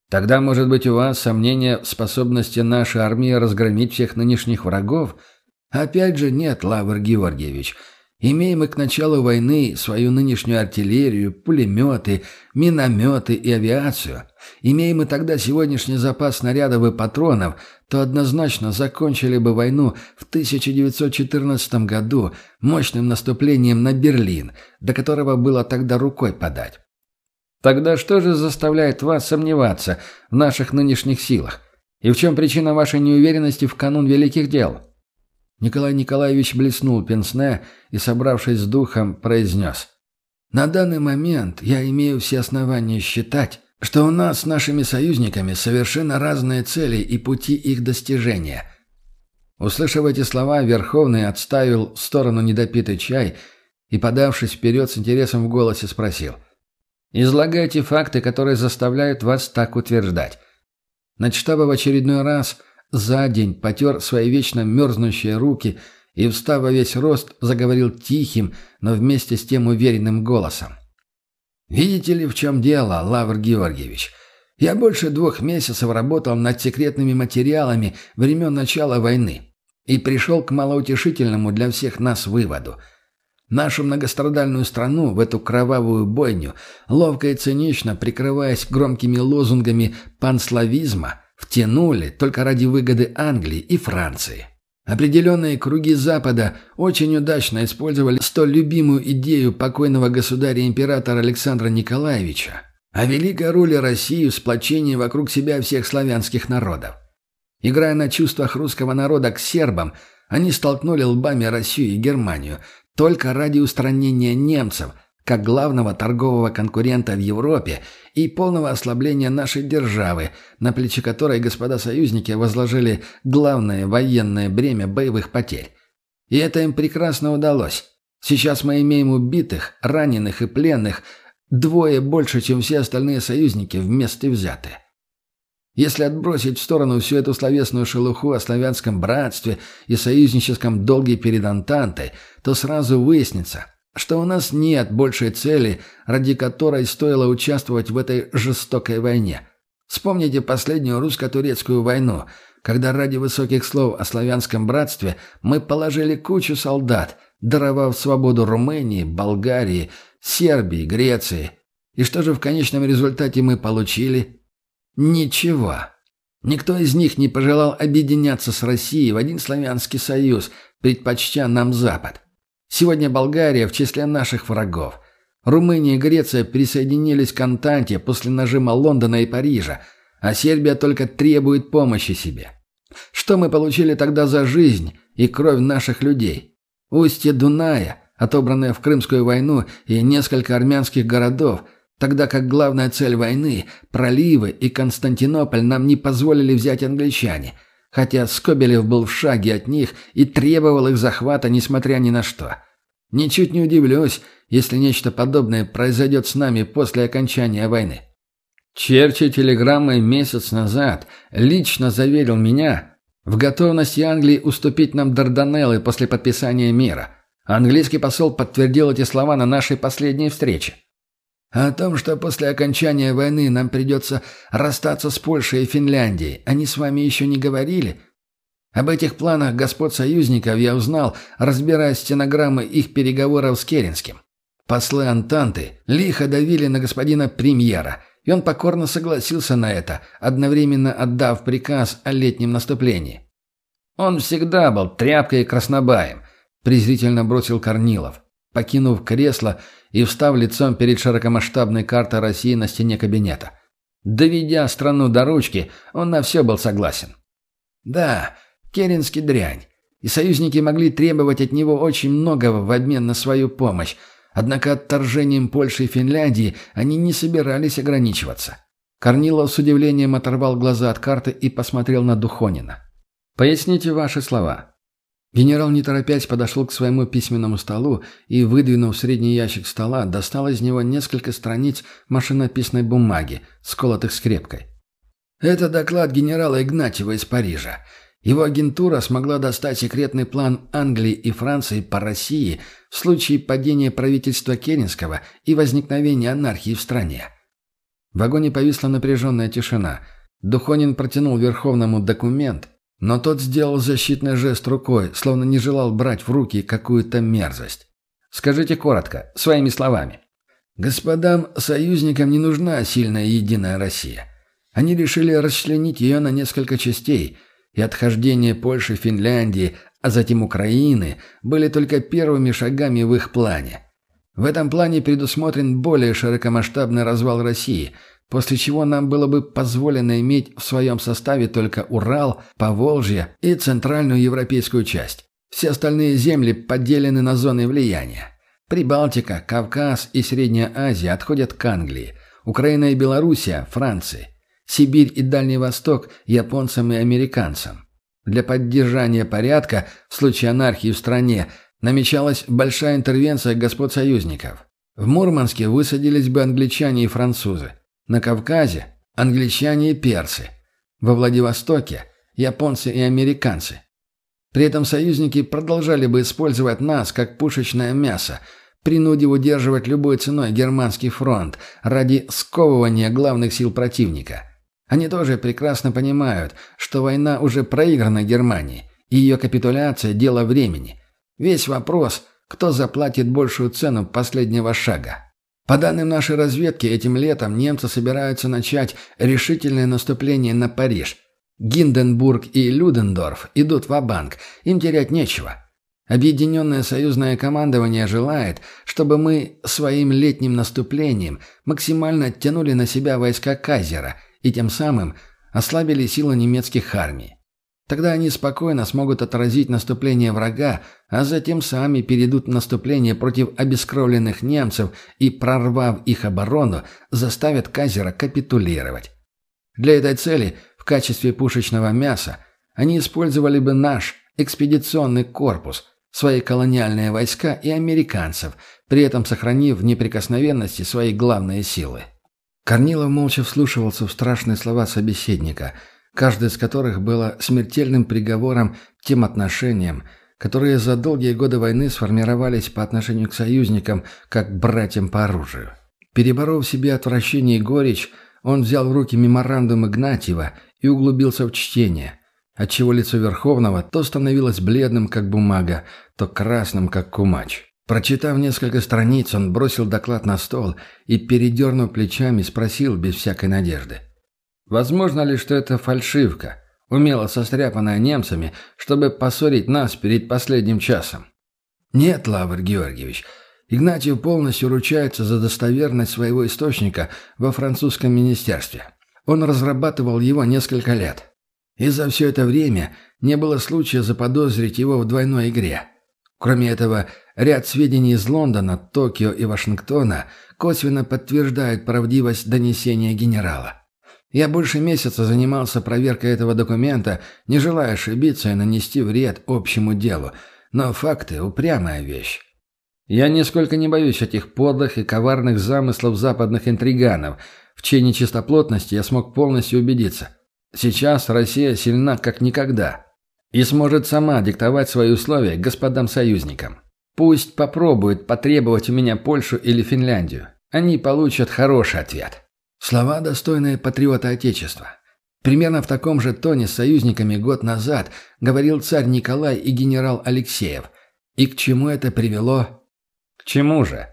Тогда, может быть, у вас сомнения в способности нашей армии разгромить всех нынешних врагов? Опять же, нет, Лавр Георгиевич. Имеем мы к началу войны свою нынешнюю артиллерию, пулеметы, минометы и авиацию. Имеем мы тогда сегодняшний запас снарядов и патронов, то однозначно закончили бы войну в 1914 году мощным наступлением на Берлин, до которого было тогда рукой подать. Тогда что же заставляет вас сомневаться в наших нынешних силах? И в чем причина вашей неуверенности в канун великих дел?» Николай Николаевич блеснул пенсне и, собравшись с духом, произнес. «На данный момент я имею все основания считать, что у нас с нашими союзниками совершенно разные цели и пути их достижения». Услышав эти слова, Верховный отставил в сторону недопитый чай и, подавшись вперед с интересом в голосе, спросил – Излагайте факты, которые заставляют вас так утверждать. Начтаба в очередной раз за день потер свои вечно мерзнущие руки и, встав во весь рост, заговорил тихим, но вместе с тем уверенным голосом. «Видите ли, в чем дело, Лавр Георгиевич? Я больше двух месяцев работал над секретными материалами времен начала войны и пришел к малоутешительному для всех нас выводу – Нашу многострадальную страну в эту кровавую бойню, ловко и цинично прикрываясь громкими лозунгами панславизма, втянули только ради выгоды Англии и Франции. Определенные круги Запада очень удачно использовали столь любимую идею покойного государя-императора Александра Николаевича о великой роли России в сплочении вокруг себя всех славянских народов. Играя на чувствах русского народа к сербам, они столкнули лбами Россию и Германию, только ради устранения немцев, как главного торгового конкурента в Европе и полного ослабления нашей державы, на плечи которой господа союзники возложили главное военное бремя боевых потерь. И это им прекрасно удалось. Сейчас мы имеем убитых, раненых и пленных двое больше, чем все остальные союзники вместе взятые. Если отбросить в сторону всю эту словесную шелуху о славянском братстве и союзническом долге перед Антантой, то сразу выяснится, что у нас нет большей цели, ради которой стоило участвовать в этой жестокой войне. Вспомните последнюю русско-турецкую войну, когда ради высоких слов о славянском братстве мы положили кучу солдат, даровав свободу Румынии, Болгарии, Сербии, Греции. И что же в конечном результате мы получили – Ничего. Никто из них не пожелал объединяться с Россией в один славянский союз, предпочтя нам Запад. Сегодня Болгария в числе наших врагов. Румыния и Греция присоединились к Антанте после нажима Лондона и Парижа, а Сербия только требует помощи себе. Что мы получили тогда за жизнь и кровь наших людей? Устье Дуная, отобранное в Крымскую войну, и несколько армянских городов – Тогда как главная цель войны, проливы и Константинополь нам не позволили взять англичане, хотя Скобелев был в шаге от них и требовал их захвата, несмотря ни на что. Ничуть не удивлюсь, если нечто подобное произойдет с нами после окончания войны. Черчилль телеграммой месяц назад лично заверил меня в готовности Англии уступить нам Дарданеллы после подписания мира. Английский посол подтвердил эти слова на нашей последней встрече. О том, что после окончания войны нам придется расстаться с Польшей и Финляндией, они с вами еще не говорили? Об этих планах господ союзников я узнал, разбирая стенограммы их переговоров с Керенским. Послы Антанты лихо давили на господина премьера, И он покорно согласился на это, одновременно отдав приказ о летнем наступлении. «Он всегда был тряпкой и краснобаем», – презрительно бросил Корнилов, покинув кресло и встав лицом перед широкомасштабной картой России на стене кабинета. Доведя страну до ручки, он на все был согласен. Да, Керенский дрянь, и союзники могли требовать от него очень многого в обмен на свою помощь, однако отторжением Польши и Финляндии они не собирались ограничиваться. Корнилов с удивлением оторвал глаза от карты и посмотрел на Духонина. «Поясните ваши слова». Генерал, не торопясь, подошел к своему письменному столу и, выдвинув средний ящик стола, достал из него несколько страниц машинописной бумаги, сколотых скрепкой. «Это доклад генерала Игнатьева из Парижа. Его агентура смогла достать секретный план Англии и Франции по России в случае падения правительства Керенского и возникновения анархии в стране». В вагоне повисла напряженная тишина. Духонин протянул Верховному документ – но тот сделал защитный жест рукой, словно не желал брать в руки какую-то мерзость. «Скажите коротко, своими словами». «Господам союзникам не нужна сильная единая Россия. Они решили расчленить ее на несколько частей, и отхождение Польши, Финляндии, а затем Украины были только первыми шагами в их плане. В этом плане предусмотрен более широкомасштабный развал России – после чего нам было бы позволено иметь в своем составе только Урал, Поволжье и центральную европейскую часть. Все остальные земли поделены на зоны влияния. Прибалтика, Кавказ и Средняя Азия отходят к Англии, Украина и Белоруссия – Франции, Сибирь и Дальний Восток – японцам и американцам. Для поддержания порядка в случае анархии в стране намечалась большая интервенция господ союзников. В Мурманске высадились бы англичане и французы. На Кавказе – англичане и персы. Во Владивостоке – японцы и американцы. При этом союзники продолжали бы использовать нас как пушечное мясо, принудив удерживать любой ценой германский фронт ради сковывания главных сил противника. Они тоже прекрасно понимают, что война уже проиграна Германии, и ее капитуляция – дело времени. Весь вопрос – кто заплатит большую цену последнего шага. По данным нашей разведки, этим летом немцы собираются начать решительное наступление на Париж. Гинденбург и Людендорф идут в банк им терять нечего. Объединенное союзное командование желает, чтобы мы своим летним наступлением максимально оттянули на себя войска Кайзера и тем самым ослабили силы немецких армий. Тогда они спокойно смогут отразить наступление врага, а затем сами перейдут в наступление против обескровленных немцев и, прорвав их оборону, заставят Казера капитулировать. Для этой цели, в качестве пушечного мяса, они использовали бы наш экспедиционный корпус, свои колониальные войска и американцев, при этом сохранив в неприкосновенности свои главные силы. Корнилов молча вслушивался в страшные слова собеседника – каждое из которых было смертельным приговором тем отношениям, которые за долгие годы войны сформировались по отношению к союзникам, как братьям по оружию. Переборов себе отвращение и горечь, он взял в руки меморандум Игнатьева и углубился в чтение, отчего лицо Верховного то становилось бледным, как бумага, то красным, как кумач. Прочитав несколько страниц, он бросил доклад на стол и, передернув плечами, спросил без всякой надежды. Возможно ли, что это фальшивка, умело состряпанная немцами, чтобы поссорить нас перед последним часом? Нет, Лавр Георгиевич, Игнатьев полностью ручается за достоверность своего источника во французском министерстве. Он разрабатывал его несколько лет. И за все это время не было случая заподозрить его в двойной игре. Кроме этого, ряд сведений из Лондона, Токио и Вашингтона косвенно подтверждают правдивость донесения генерала. Я больше месяца занимался проверкой этого документа, не желая ошибиться и нанести вред общему делу. Но факты – упрямая вещь. Я нисколько не боюсь этих подлых и коварных замыслов западных интриганов, в чьей нечистоплотности я смог полностью убедиться. Сейчас Россия сильна как никогда и сможет сама диктовать свои условия господам-союзникам. Пусть попробует потребовать у меня Польшу или Финляндию. Они получат хороший ответ. Слова, достойные патриота Отечества. Примерно в таком же тоне с союзниками год назад говорил царь Николай и генерал Алексеев. И к чему это привело? К чему же?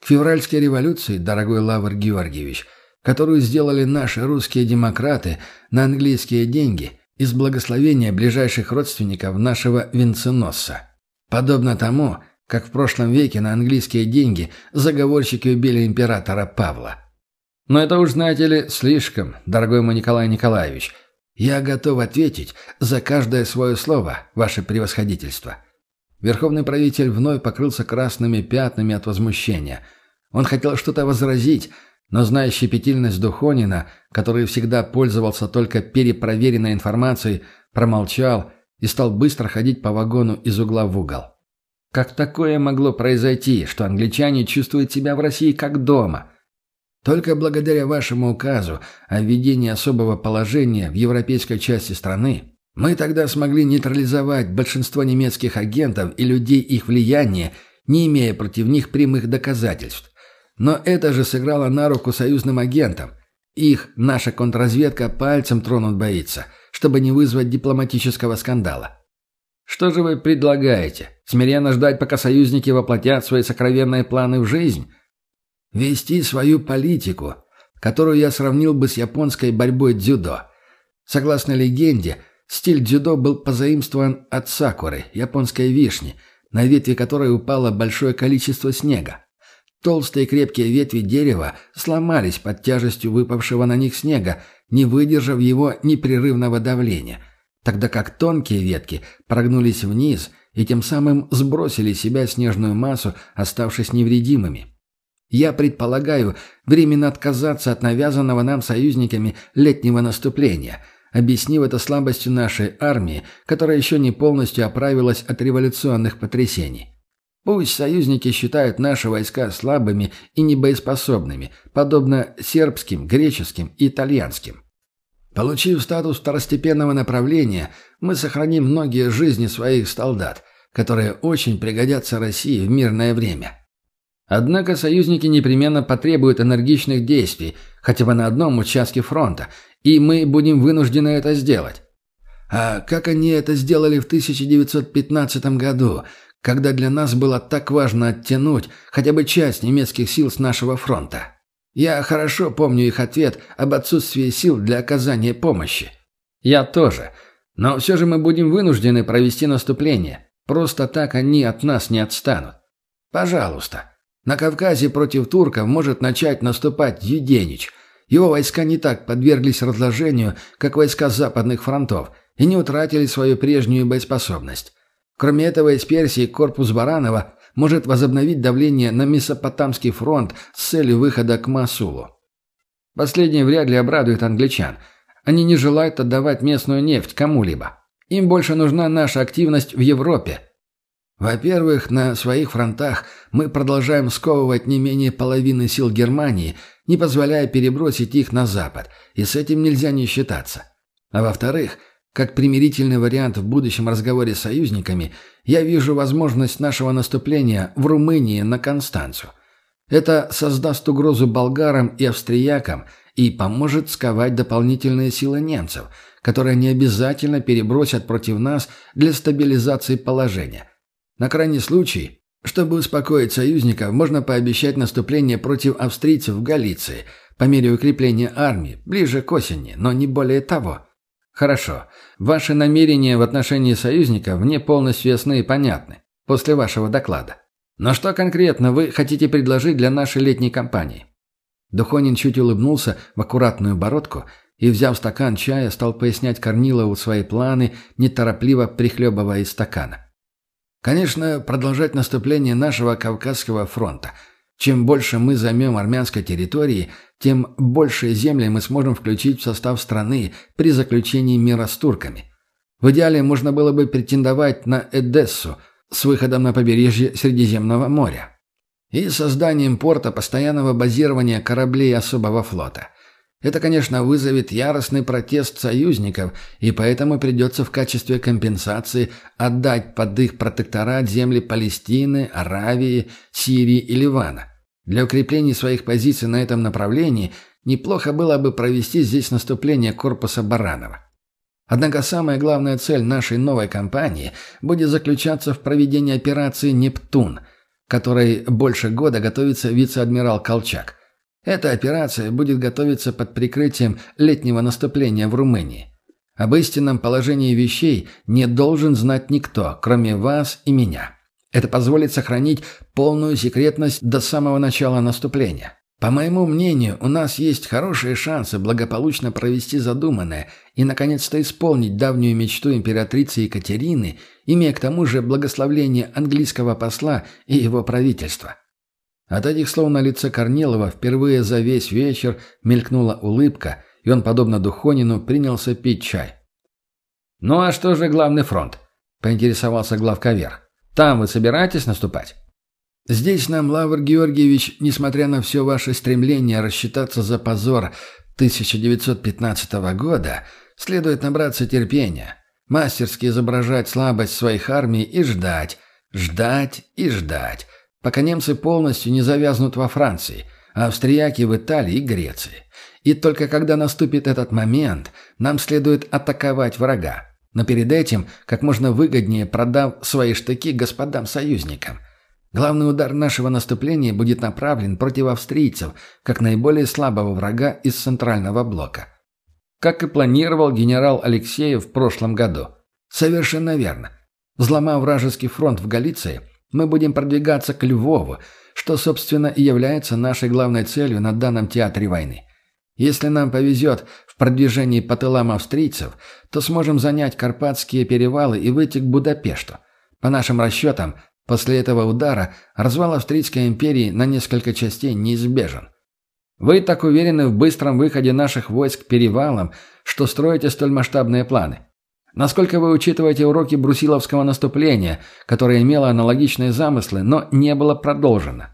К февральской революции, дорогой Лавр Георгиевич, которую сделали наши русские демократы на английские деньги из благословения ближайших родственников нашего венценосца. Подобно тому, как в прошлом веке на английские деньги заговорщики убили императора Павла. Но это уж, знаете ли, слишком, дорогой мой Николай Николаевич. Я готов ответить за каждое свое слово, ваше превосходительство. Верховный правитель вновь покрылся красными пятнами от возмущения. Он хотел что-то возразить, но зная щепетильность Духонина, который всегда пользовался только перепроверенной информацией, промолчал и стал быстро ходить по вагону из угла в угол. Как такое могло произойти, что англичане чувствуют себя в России как дома? Только благодаря вашему указу о введении особого положения в европейской части страны мы тогда смогли нейтрализовать большинство немецких агентов и людей их влияния, не имея против них прямых доказательств. Но это же сыграло на руку союзным агентам. Их наша контрразведка пальцем тронуть боится, чтобы не вызвать дипломатического скандала. Что же вы предлагаете? Смиренно ждать, пока союзники воплотят свои сокровенные планы в жизнь? Вести свою политику, которую я сравнил бы с японской борьбой дзюдо. Согласно легенде, стиль дзюдо был позаимствован от сакуры, японской вишни, на ветви которой упало большое количество снега. Толстые крепкие ветви дерева сломались под тяжестью выпавшего на них снега, не выдержав его непрерывного давления, тогда как тонкие ветки прогнулись вниз и тем самым сбросили себя снежную массу, оставшись невредимыми. Я предполагаю временно отказаться от навязанного нам союзниками летнего наступления, объяснив это слабостью нашей армии, которая еще не полностью оправилась от революционных потрясений. Пусть союзники считают наши войска слабыми и небоеспособными, подобно сербским, греческим и итальянским. Получив статус второстепенного направления, мы сохраним многие жизни своих солдат, которые очень пригодятся России в мирное время. Однако союзники непременно потребуют энергичных действий, хотя бы на одном участке фронта, и мы будем вынуждены это сделать. А как они это сделали в 1915 году, когда для нас было так важно оттянуть хотя бы часть немецких сил с нашего фронта? Я хорошо помню их ответ об отсутствии сил для оказания помощи. Я тоже. Но все же мы будем вынуждены провести наступление. Просто так они от нас не отстанут. Пожалуйста. На Кавказе против турков может начать наступать Юденич. Его войска не так подверглись разложению, как войска западных фронтов, и не утратили свою прежнюю боеспособность. Кроме этого, из Персии корпус Баранова может возобновить давление на Месопотамский фронт с целью выхода к Масулу. Последнее вряд ли обрадует англичан. Они не желают отдавать местную нефть кому-либо. Им больше нужна наша активность в Европе. Во-первых, на своих фронтах мы продолжаем сковывать не менее половины сил Германии, не позволяя перебросить их на запад, и с этим нельзя не считаться. А во-вторых, как примирительный вариант в будущем разговоре с союзниками, я вижу возможность нашего наступления в Румынии на Констанцию. Это создаст угрозу болгарам и австриякам и поможет сковать дополнительные силы немцев – которые не обязательно перебросят против нас для стабилизации положения. На крайний случай, чтобы успокоить союзников, можно пообещать наступление против австрийцев в Галиции по мере укрепления армии, ближе к осени, но не более того. Хорошо. Ваши намерения в отношении союзников мне полностью ясны и понятны после вашего доклада. Но что конкретно вы хотите предложить для нашей летней кампании? Духонин чуть улыбнулся в аккуратную бородку и, взяв стакан чая, стал пояснять Корнилову свои планы, неторопливо прихлебывая из стакана. «Конечно, продолжать наступление нашего Кавказского фронта. Чем больше мы займем армянской территории, тем большие земли мы сможем включить в состав страны при заключении мира с турками. В идеале можно было бы претендовать на Эдессу с выходом на побережье Средиземного моря и созданием порта постоянного базирования кораблей особого флота – это, конечно, вызовет яростный протест союзников, и поэтому придется в качестве компенсации отдать под их протекторат земли Палестины, Аравии, Сирии и Ливана. Для укрепления своих позиций на этом направлении неплохо было бы провести здесь наступление корпуса Баранова. Однако самая главная цель нашей новой кампании будет заключаться в проведении операции «Нептун», которой больше года готовится вице-адмирал Колчак. Эта операция будет готовиться под прикрытием летнего наступления в Румынии. Об истинном положении вещей не должен знать никто, кроме вас и меня. Это позволит сохранить полную секретность до самого начала наступления. По моему мнению, у нас есть хорошие шансы благополучно провести задуманное и, наконец-то, исполнить давнюю мечту императрицы Екатерины, имея к тому же благословление английского посла и его правительства. От этих слов на лице Корнилова впервые за весь вечер мелькнула улыбка, и он, подобно Духонину, принялся пить чай. «Ну а что же главный фронт?» – поинтересовался главковер. «Там вы собираетесь наступать?» Здесь нам, Лавр Георгиевич, несмотря на все ваше стремление рассчитаться за позор 1915 года, следует набраться терпения, мастерски изображать слабость своих армий и ждать, ждать и ждать, пока немцы полностью не завязнут во Франции, а австрияки в Италии и Греции. И только когда наступит этот момент, нам следует атаковать врага, но перед этим как можно выгоднее продав свои штыки господам-союзникам – Главный удар нашего наступления будет направлен против австрийцев, как наиболее слабого врага из центрального блока. Как и планировал генерал Алексеев в прошлом году. Совершенно верно. Взломав вражеский фронт в Галиции, мы будем продвигаться к Львову, что, собственно, и является нашей главной целью на данном театре войны. Если нам повезет в продвижении по тылам австрийцев, то сможем занять Карпатские перевалы и выйти к Будапешту. По нашим расчетам, После этого удара развал Австрийской империи на несколько частей неизбежен. Вы так уверены в быстром выходе наших войск к перевалам, что строите столь масштабные планы. Насколько вы учитываете уроки Брусиловского наступления, которое имело аналогичные замыслы, но не было продолжено?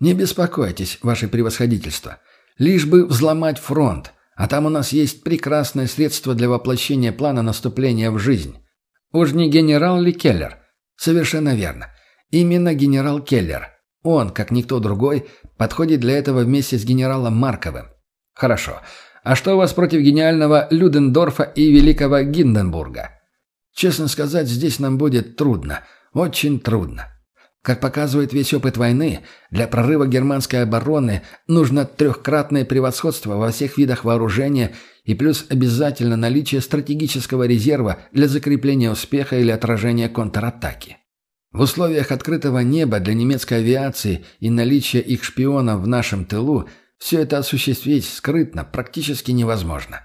Не беспокойтесь, ваше превосходительство. Лишь бы взломать фронт, а там у нас есть прекрасное средство для воплощения плана наступления в жизнь. Уж не генерал ли Келлер? Совершенно верно. Именно генерал Келлер. Он, как никто другой, подходит для этого вместе с генералом Марковым. Хорошо. А что у вас против гениального Людендорфа и великого Гинденбурга? Честно сказать, здесь нам будет трудно. Очень трудно. Как показывает весь опыт войны, для прорыва германской обороны нужно трехкратное превосходство во всех видах вооружения и плюс обязательно наличие стратегического резерва для закрепления успеха или отражения контратаки. В условиях открытого неба для немецкой авиации и наличия их шпионов в нашем тылу все это осуществить скрытно практически невозможно.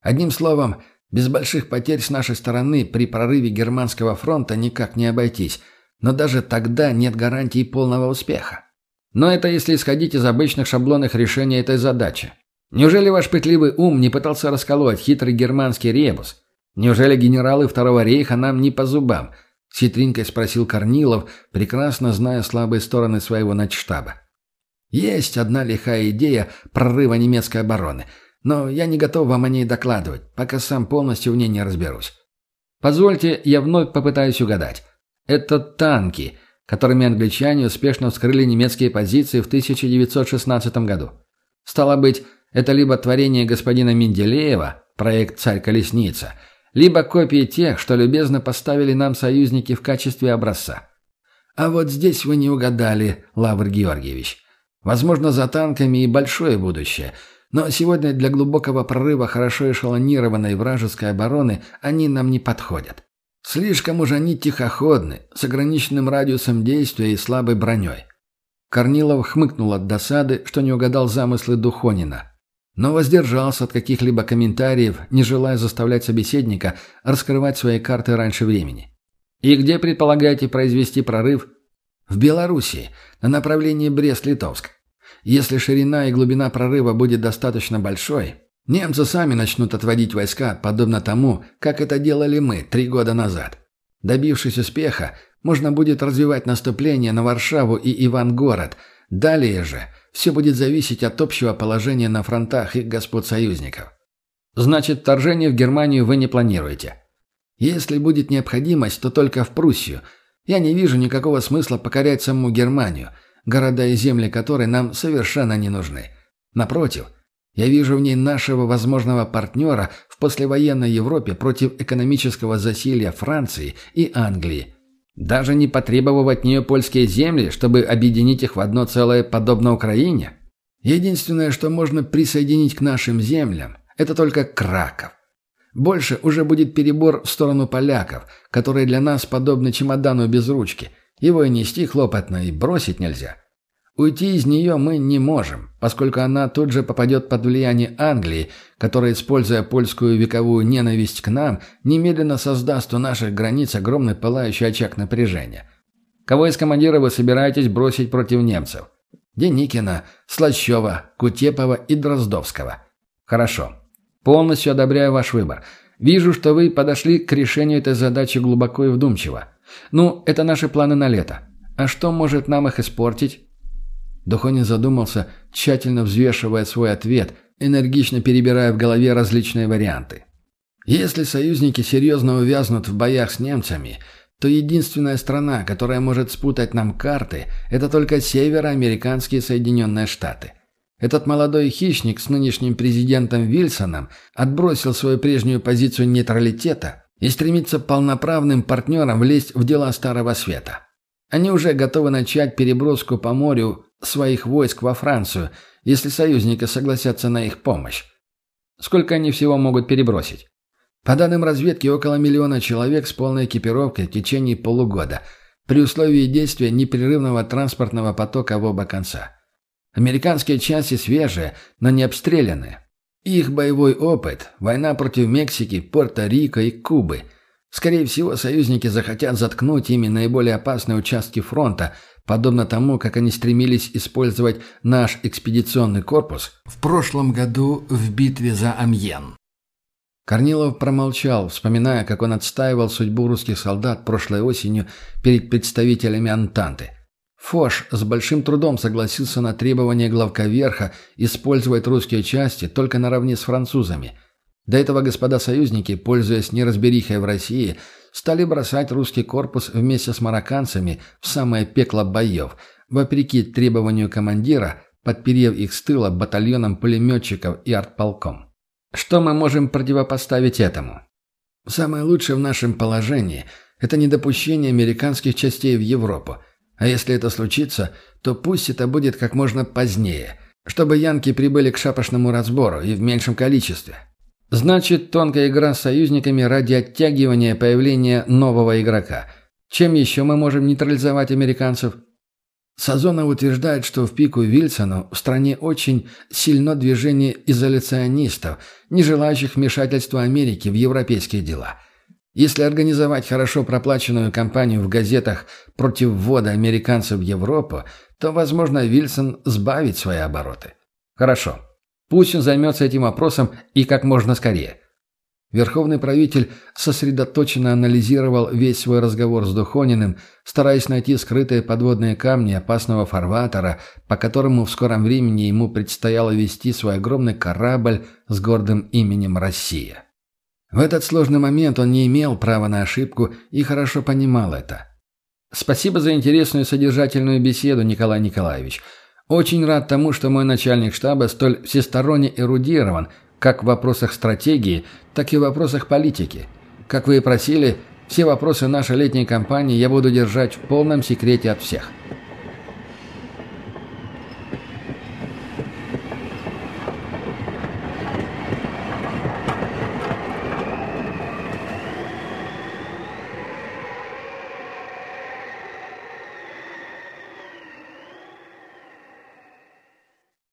Одним словом, без больших потерь с нашей стороны при прорыве германского фронта никак не обойтись, но даже тогда нет гарантии полного успеха. Но это если исходить из обычных шаблонных решений этой задачи. Неужели ваш пытливый ум не пытался расколоть хитрый германский ребус? Неужели генералы Второго рейха нам не по зубам –— с хитринкой спросил Корнилов, прекрасно зная слабые стороны своего начштаба. «Есть одна лихая идея прорыва немецкой обороны, но я не готов вам о ней докладывать, пока сам полностью в ней не разберусь. Позвольте, я вновь попытаюсь угадать. Это танки, которыми англичане успешно вскрыли немецкие позиции в 1916 году. Стало быть, это либо творение господина Менделеева, проект «Царь-колесница», либо копии тех, что любезно поставили нам союзники в качестве образца. А вот здесь вы не угадали, Лавр Георгиевич. Возможно, за танками и большое будущее, но сегодня для глубокого прорыва хорошо эшелонированной вражеской обороны они нам не подходят. Слишком уж они тихоходны, с ограниченным радиусом действия и слабой броней. Корнилов хмыкнул от досады, что не угадал замыслы Духонина но воздержался от каких-либо комментариев, не желая заставлять собеседника раскрывать свои карты раньше времени. «И где предполагаете произвести прорыв?» «В Белоруссии, на направлении Брест-Литовск. Если ширина и глубина прорыва будет достаточно большой, немцы сами начнут отводить войска, подобно тому, как это делали мы три года назад. Добившись успеха, можно будет развивать наступление на Варшаву и Ивангород. Далее же – все будет зависеть от общего положения на фронтах и господ союзников. Значит, вторжение в Германию вы не планируете? Если будет необходимость, то только в Пруссию. Я не вижу никакого смысла покорять саму Германию, города и земли которой нам совершенно не нужны. Напротив, я вижу в ней нашего возможного партнера в послевоенной Европе против экономического засилья Франции и Англии – даже не потребовав от нее польские земли, чтобы объединить их в одно целое подобно Украине? Единственное, что можно присоединить к нашим землям, это только Краков. Больше уже будет перебор в сторону поляков, которые для нас подобны чемодану без ручки. Его и нести хлопотно, и бросить нельзя. Уйти из нее мы не можем, поскольку она тут же попадет под влияние Англии, которая, используя польскую вековую ненависть к нам, немедленно создаст у наших границ огромный пылающий очаг напряжения. Кого из командиров вы собираетесь бросить против немцев? Деникина, Слащева, Кутепова и Дроздовского. Хорошо. Полностью одобряю ваш выбор. Вижу, что вы подошли к решению этой задачи глубоко и вдумчиво. Ну, это наши планы на лето. А что может нам их испортить? Духонин задумался, тщательно взвешивая свой ответ, энергично перебирая в голове различные варианты. Если союзники серьезно увязнут в боях с немцами, то единственная страна, которая может спутать нам карты, это только североамериканские Соединенные Штаты. Этот молодой хищник с нынешним президентом Вильсоном отбросил свою прежнюю позицию нейтралитета и стремится полноправным партнером влезть в дела Старого Света. Они уже готовы начать переброску по морю своих войск во Францию, если союзники согласятся на их помощь. Сколько они всего могут перебросить? По данным разведки, около миллиона человек с полной экипировкой в течение полугода, при условии действия непрерывного транспортного потока в оба конца. Американские части свежие, но не обстрелянные. Их боевой опыт – война против Мексики, Пуэрто-Рико и Кубы. Скорее всего, союзники захотят заткнуть ими наиболее опасные участки фронта, подобно тому, как они стремились использовать наш экспедиционный корпус в прошлом году в битве за Амьен. Корнилов промолчал, вспоминая, как он отстаивал судьбу русских солдат прошлой осенью перед представителями Антанты. Фош с большим трудом согласился на требование главковерха использовать русские части только наравне с французами. До этого господа союзники, пользуясь неразберихой в России, стали бросать русский корпус вместе с марокканцами в самое пекло боев, вопреки требованию командира, подперев их с тыла батальоном пулеметчиков и артполком. Что мы можем противопоставить этому? Самое лучшее в нашем положении – это недопущение американских частей в Европу. А если это случится, то пусть это будет как можно позднее, чтобы янки прибыли к шапошному разбору и в меньшем количестве. Значит, тонкая игра с союзниками ради оттягивания появления нового игрока. Чем еще мы можем нейтрализовать американцев? Сазонов утверждает, что в пику Вильсону в стране очень сильно движение изоляционистов, не желающих вмешательства Америки в европейские дела. Если организовать хорошо проплаченную кампанию в газетах против ввода американцев в Европу, то, возможно, Вильсон сбавит свои обороты. Хорошо. Пусть он займется этим вопросом и как можно скорее. Верховный правитель сосредоточенно анализировал весь свой разговор с Духониным, стараясь найти скрытые подводные камни опасного фарватера, по которому в скором времени ему предстояло вести свой огромный корабль с гордым именем «Россия». В этот сложный момент он не имел права на ошибку и хорошо понимал это. «Спасибо за интересную содержательную беседу, Николай Николаевич. Очень рад тому, что мой начальник штаба столь всесторонне эрудирован – как в вопросах стратегии, так и в вопросах политики. Как вы и просили, все вопросы нашей летней кампании я буду держать в полном секрете от всех.